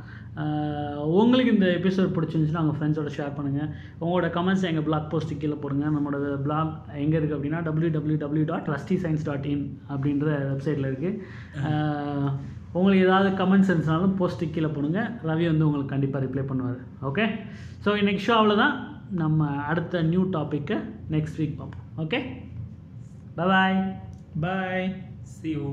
உங்களுக்கு இந்த எபிசோட் பிடிச்சிருந்துச்சுன்னா உங்கள் ஃப்ரெண்ட்ஸோட ஷேர் பண்ணுங்கள் உங்களோட கமெண்ட்ஸ் எங்கள் பிளாக் போஸ்ட்டு கீழே போடுங்க. நம்மளோட பிளாக் எங்கே இருக்குது அப்படின்னா W W W dot rusty science dot in அப்படின்ற வெப்சைட்டில் இருக்குது உங்களுக்கு ஏதாவது கமெண்ட்ஸ் இருந்துச்சுனாலும் போஸ்ட்டு கீழே போடுங்க. ரவி வந்து உங்களுக்கு கண்டிப்பாக ரிப்ளை பண்ணுவார். ஓகே ஸோ இன்றைக்கி ஷோ அவ்வளோதான் நம்ம அடுத்த நியூ டாப்பிக்கை நெக்ஸ்ட் வீக் பார்ப்போம். Okay bye bye see you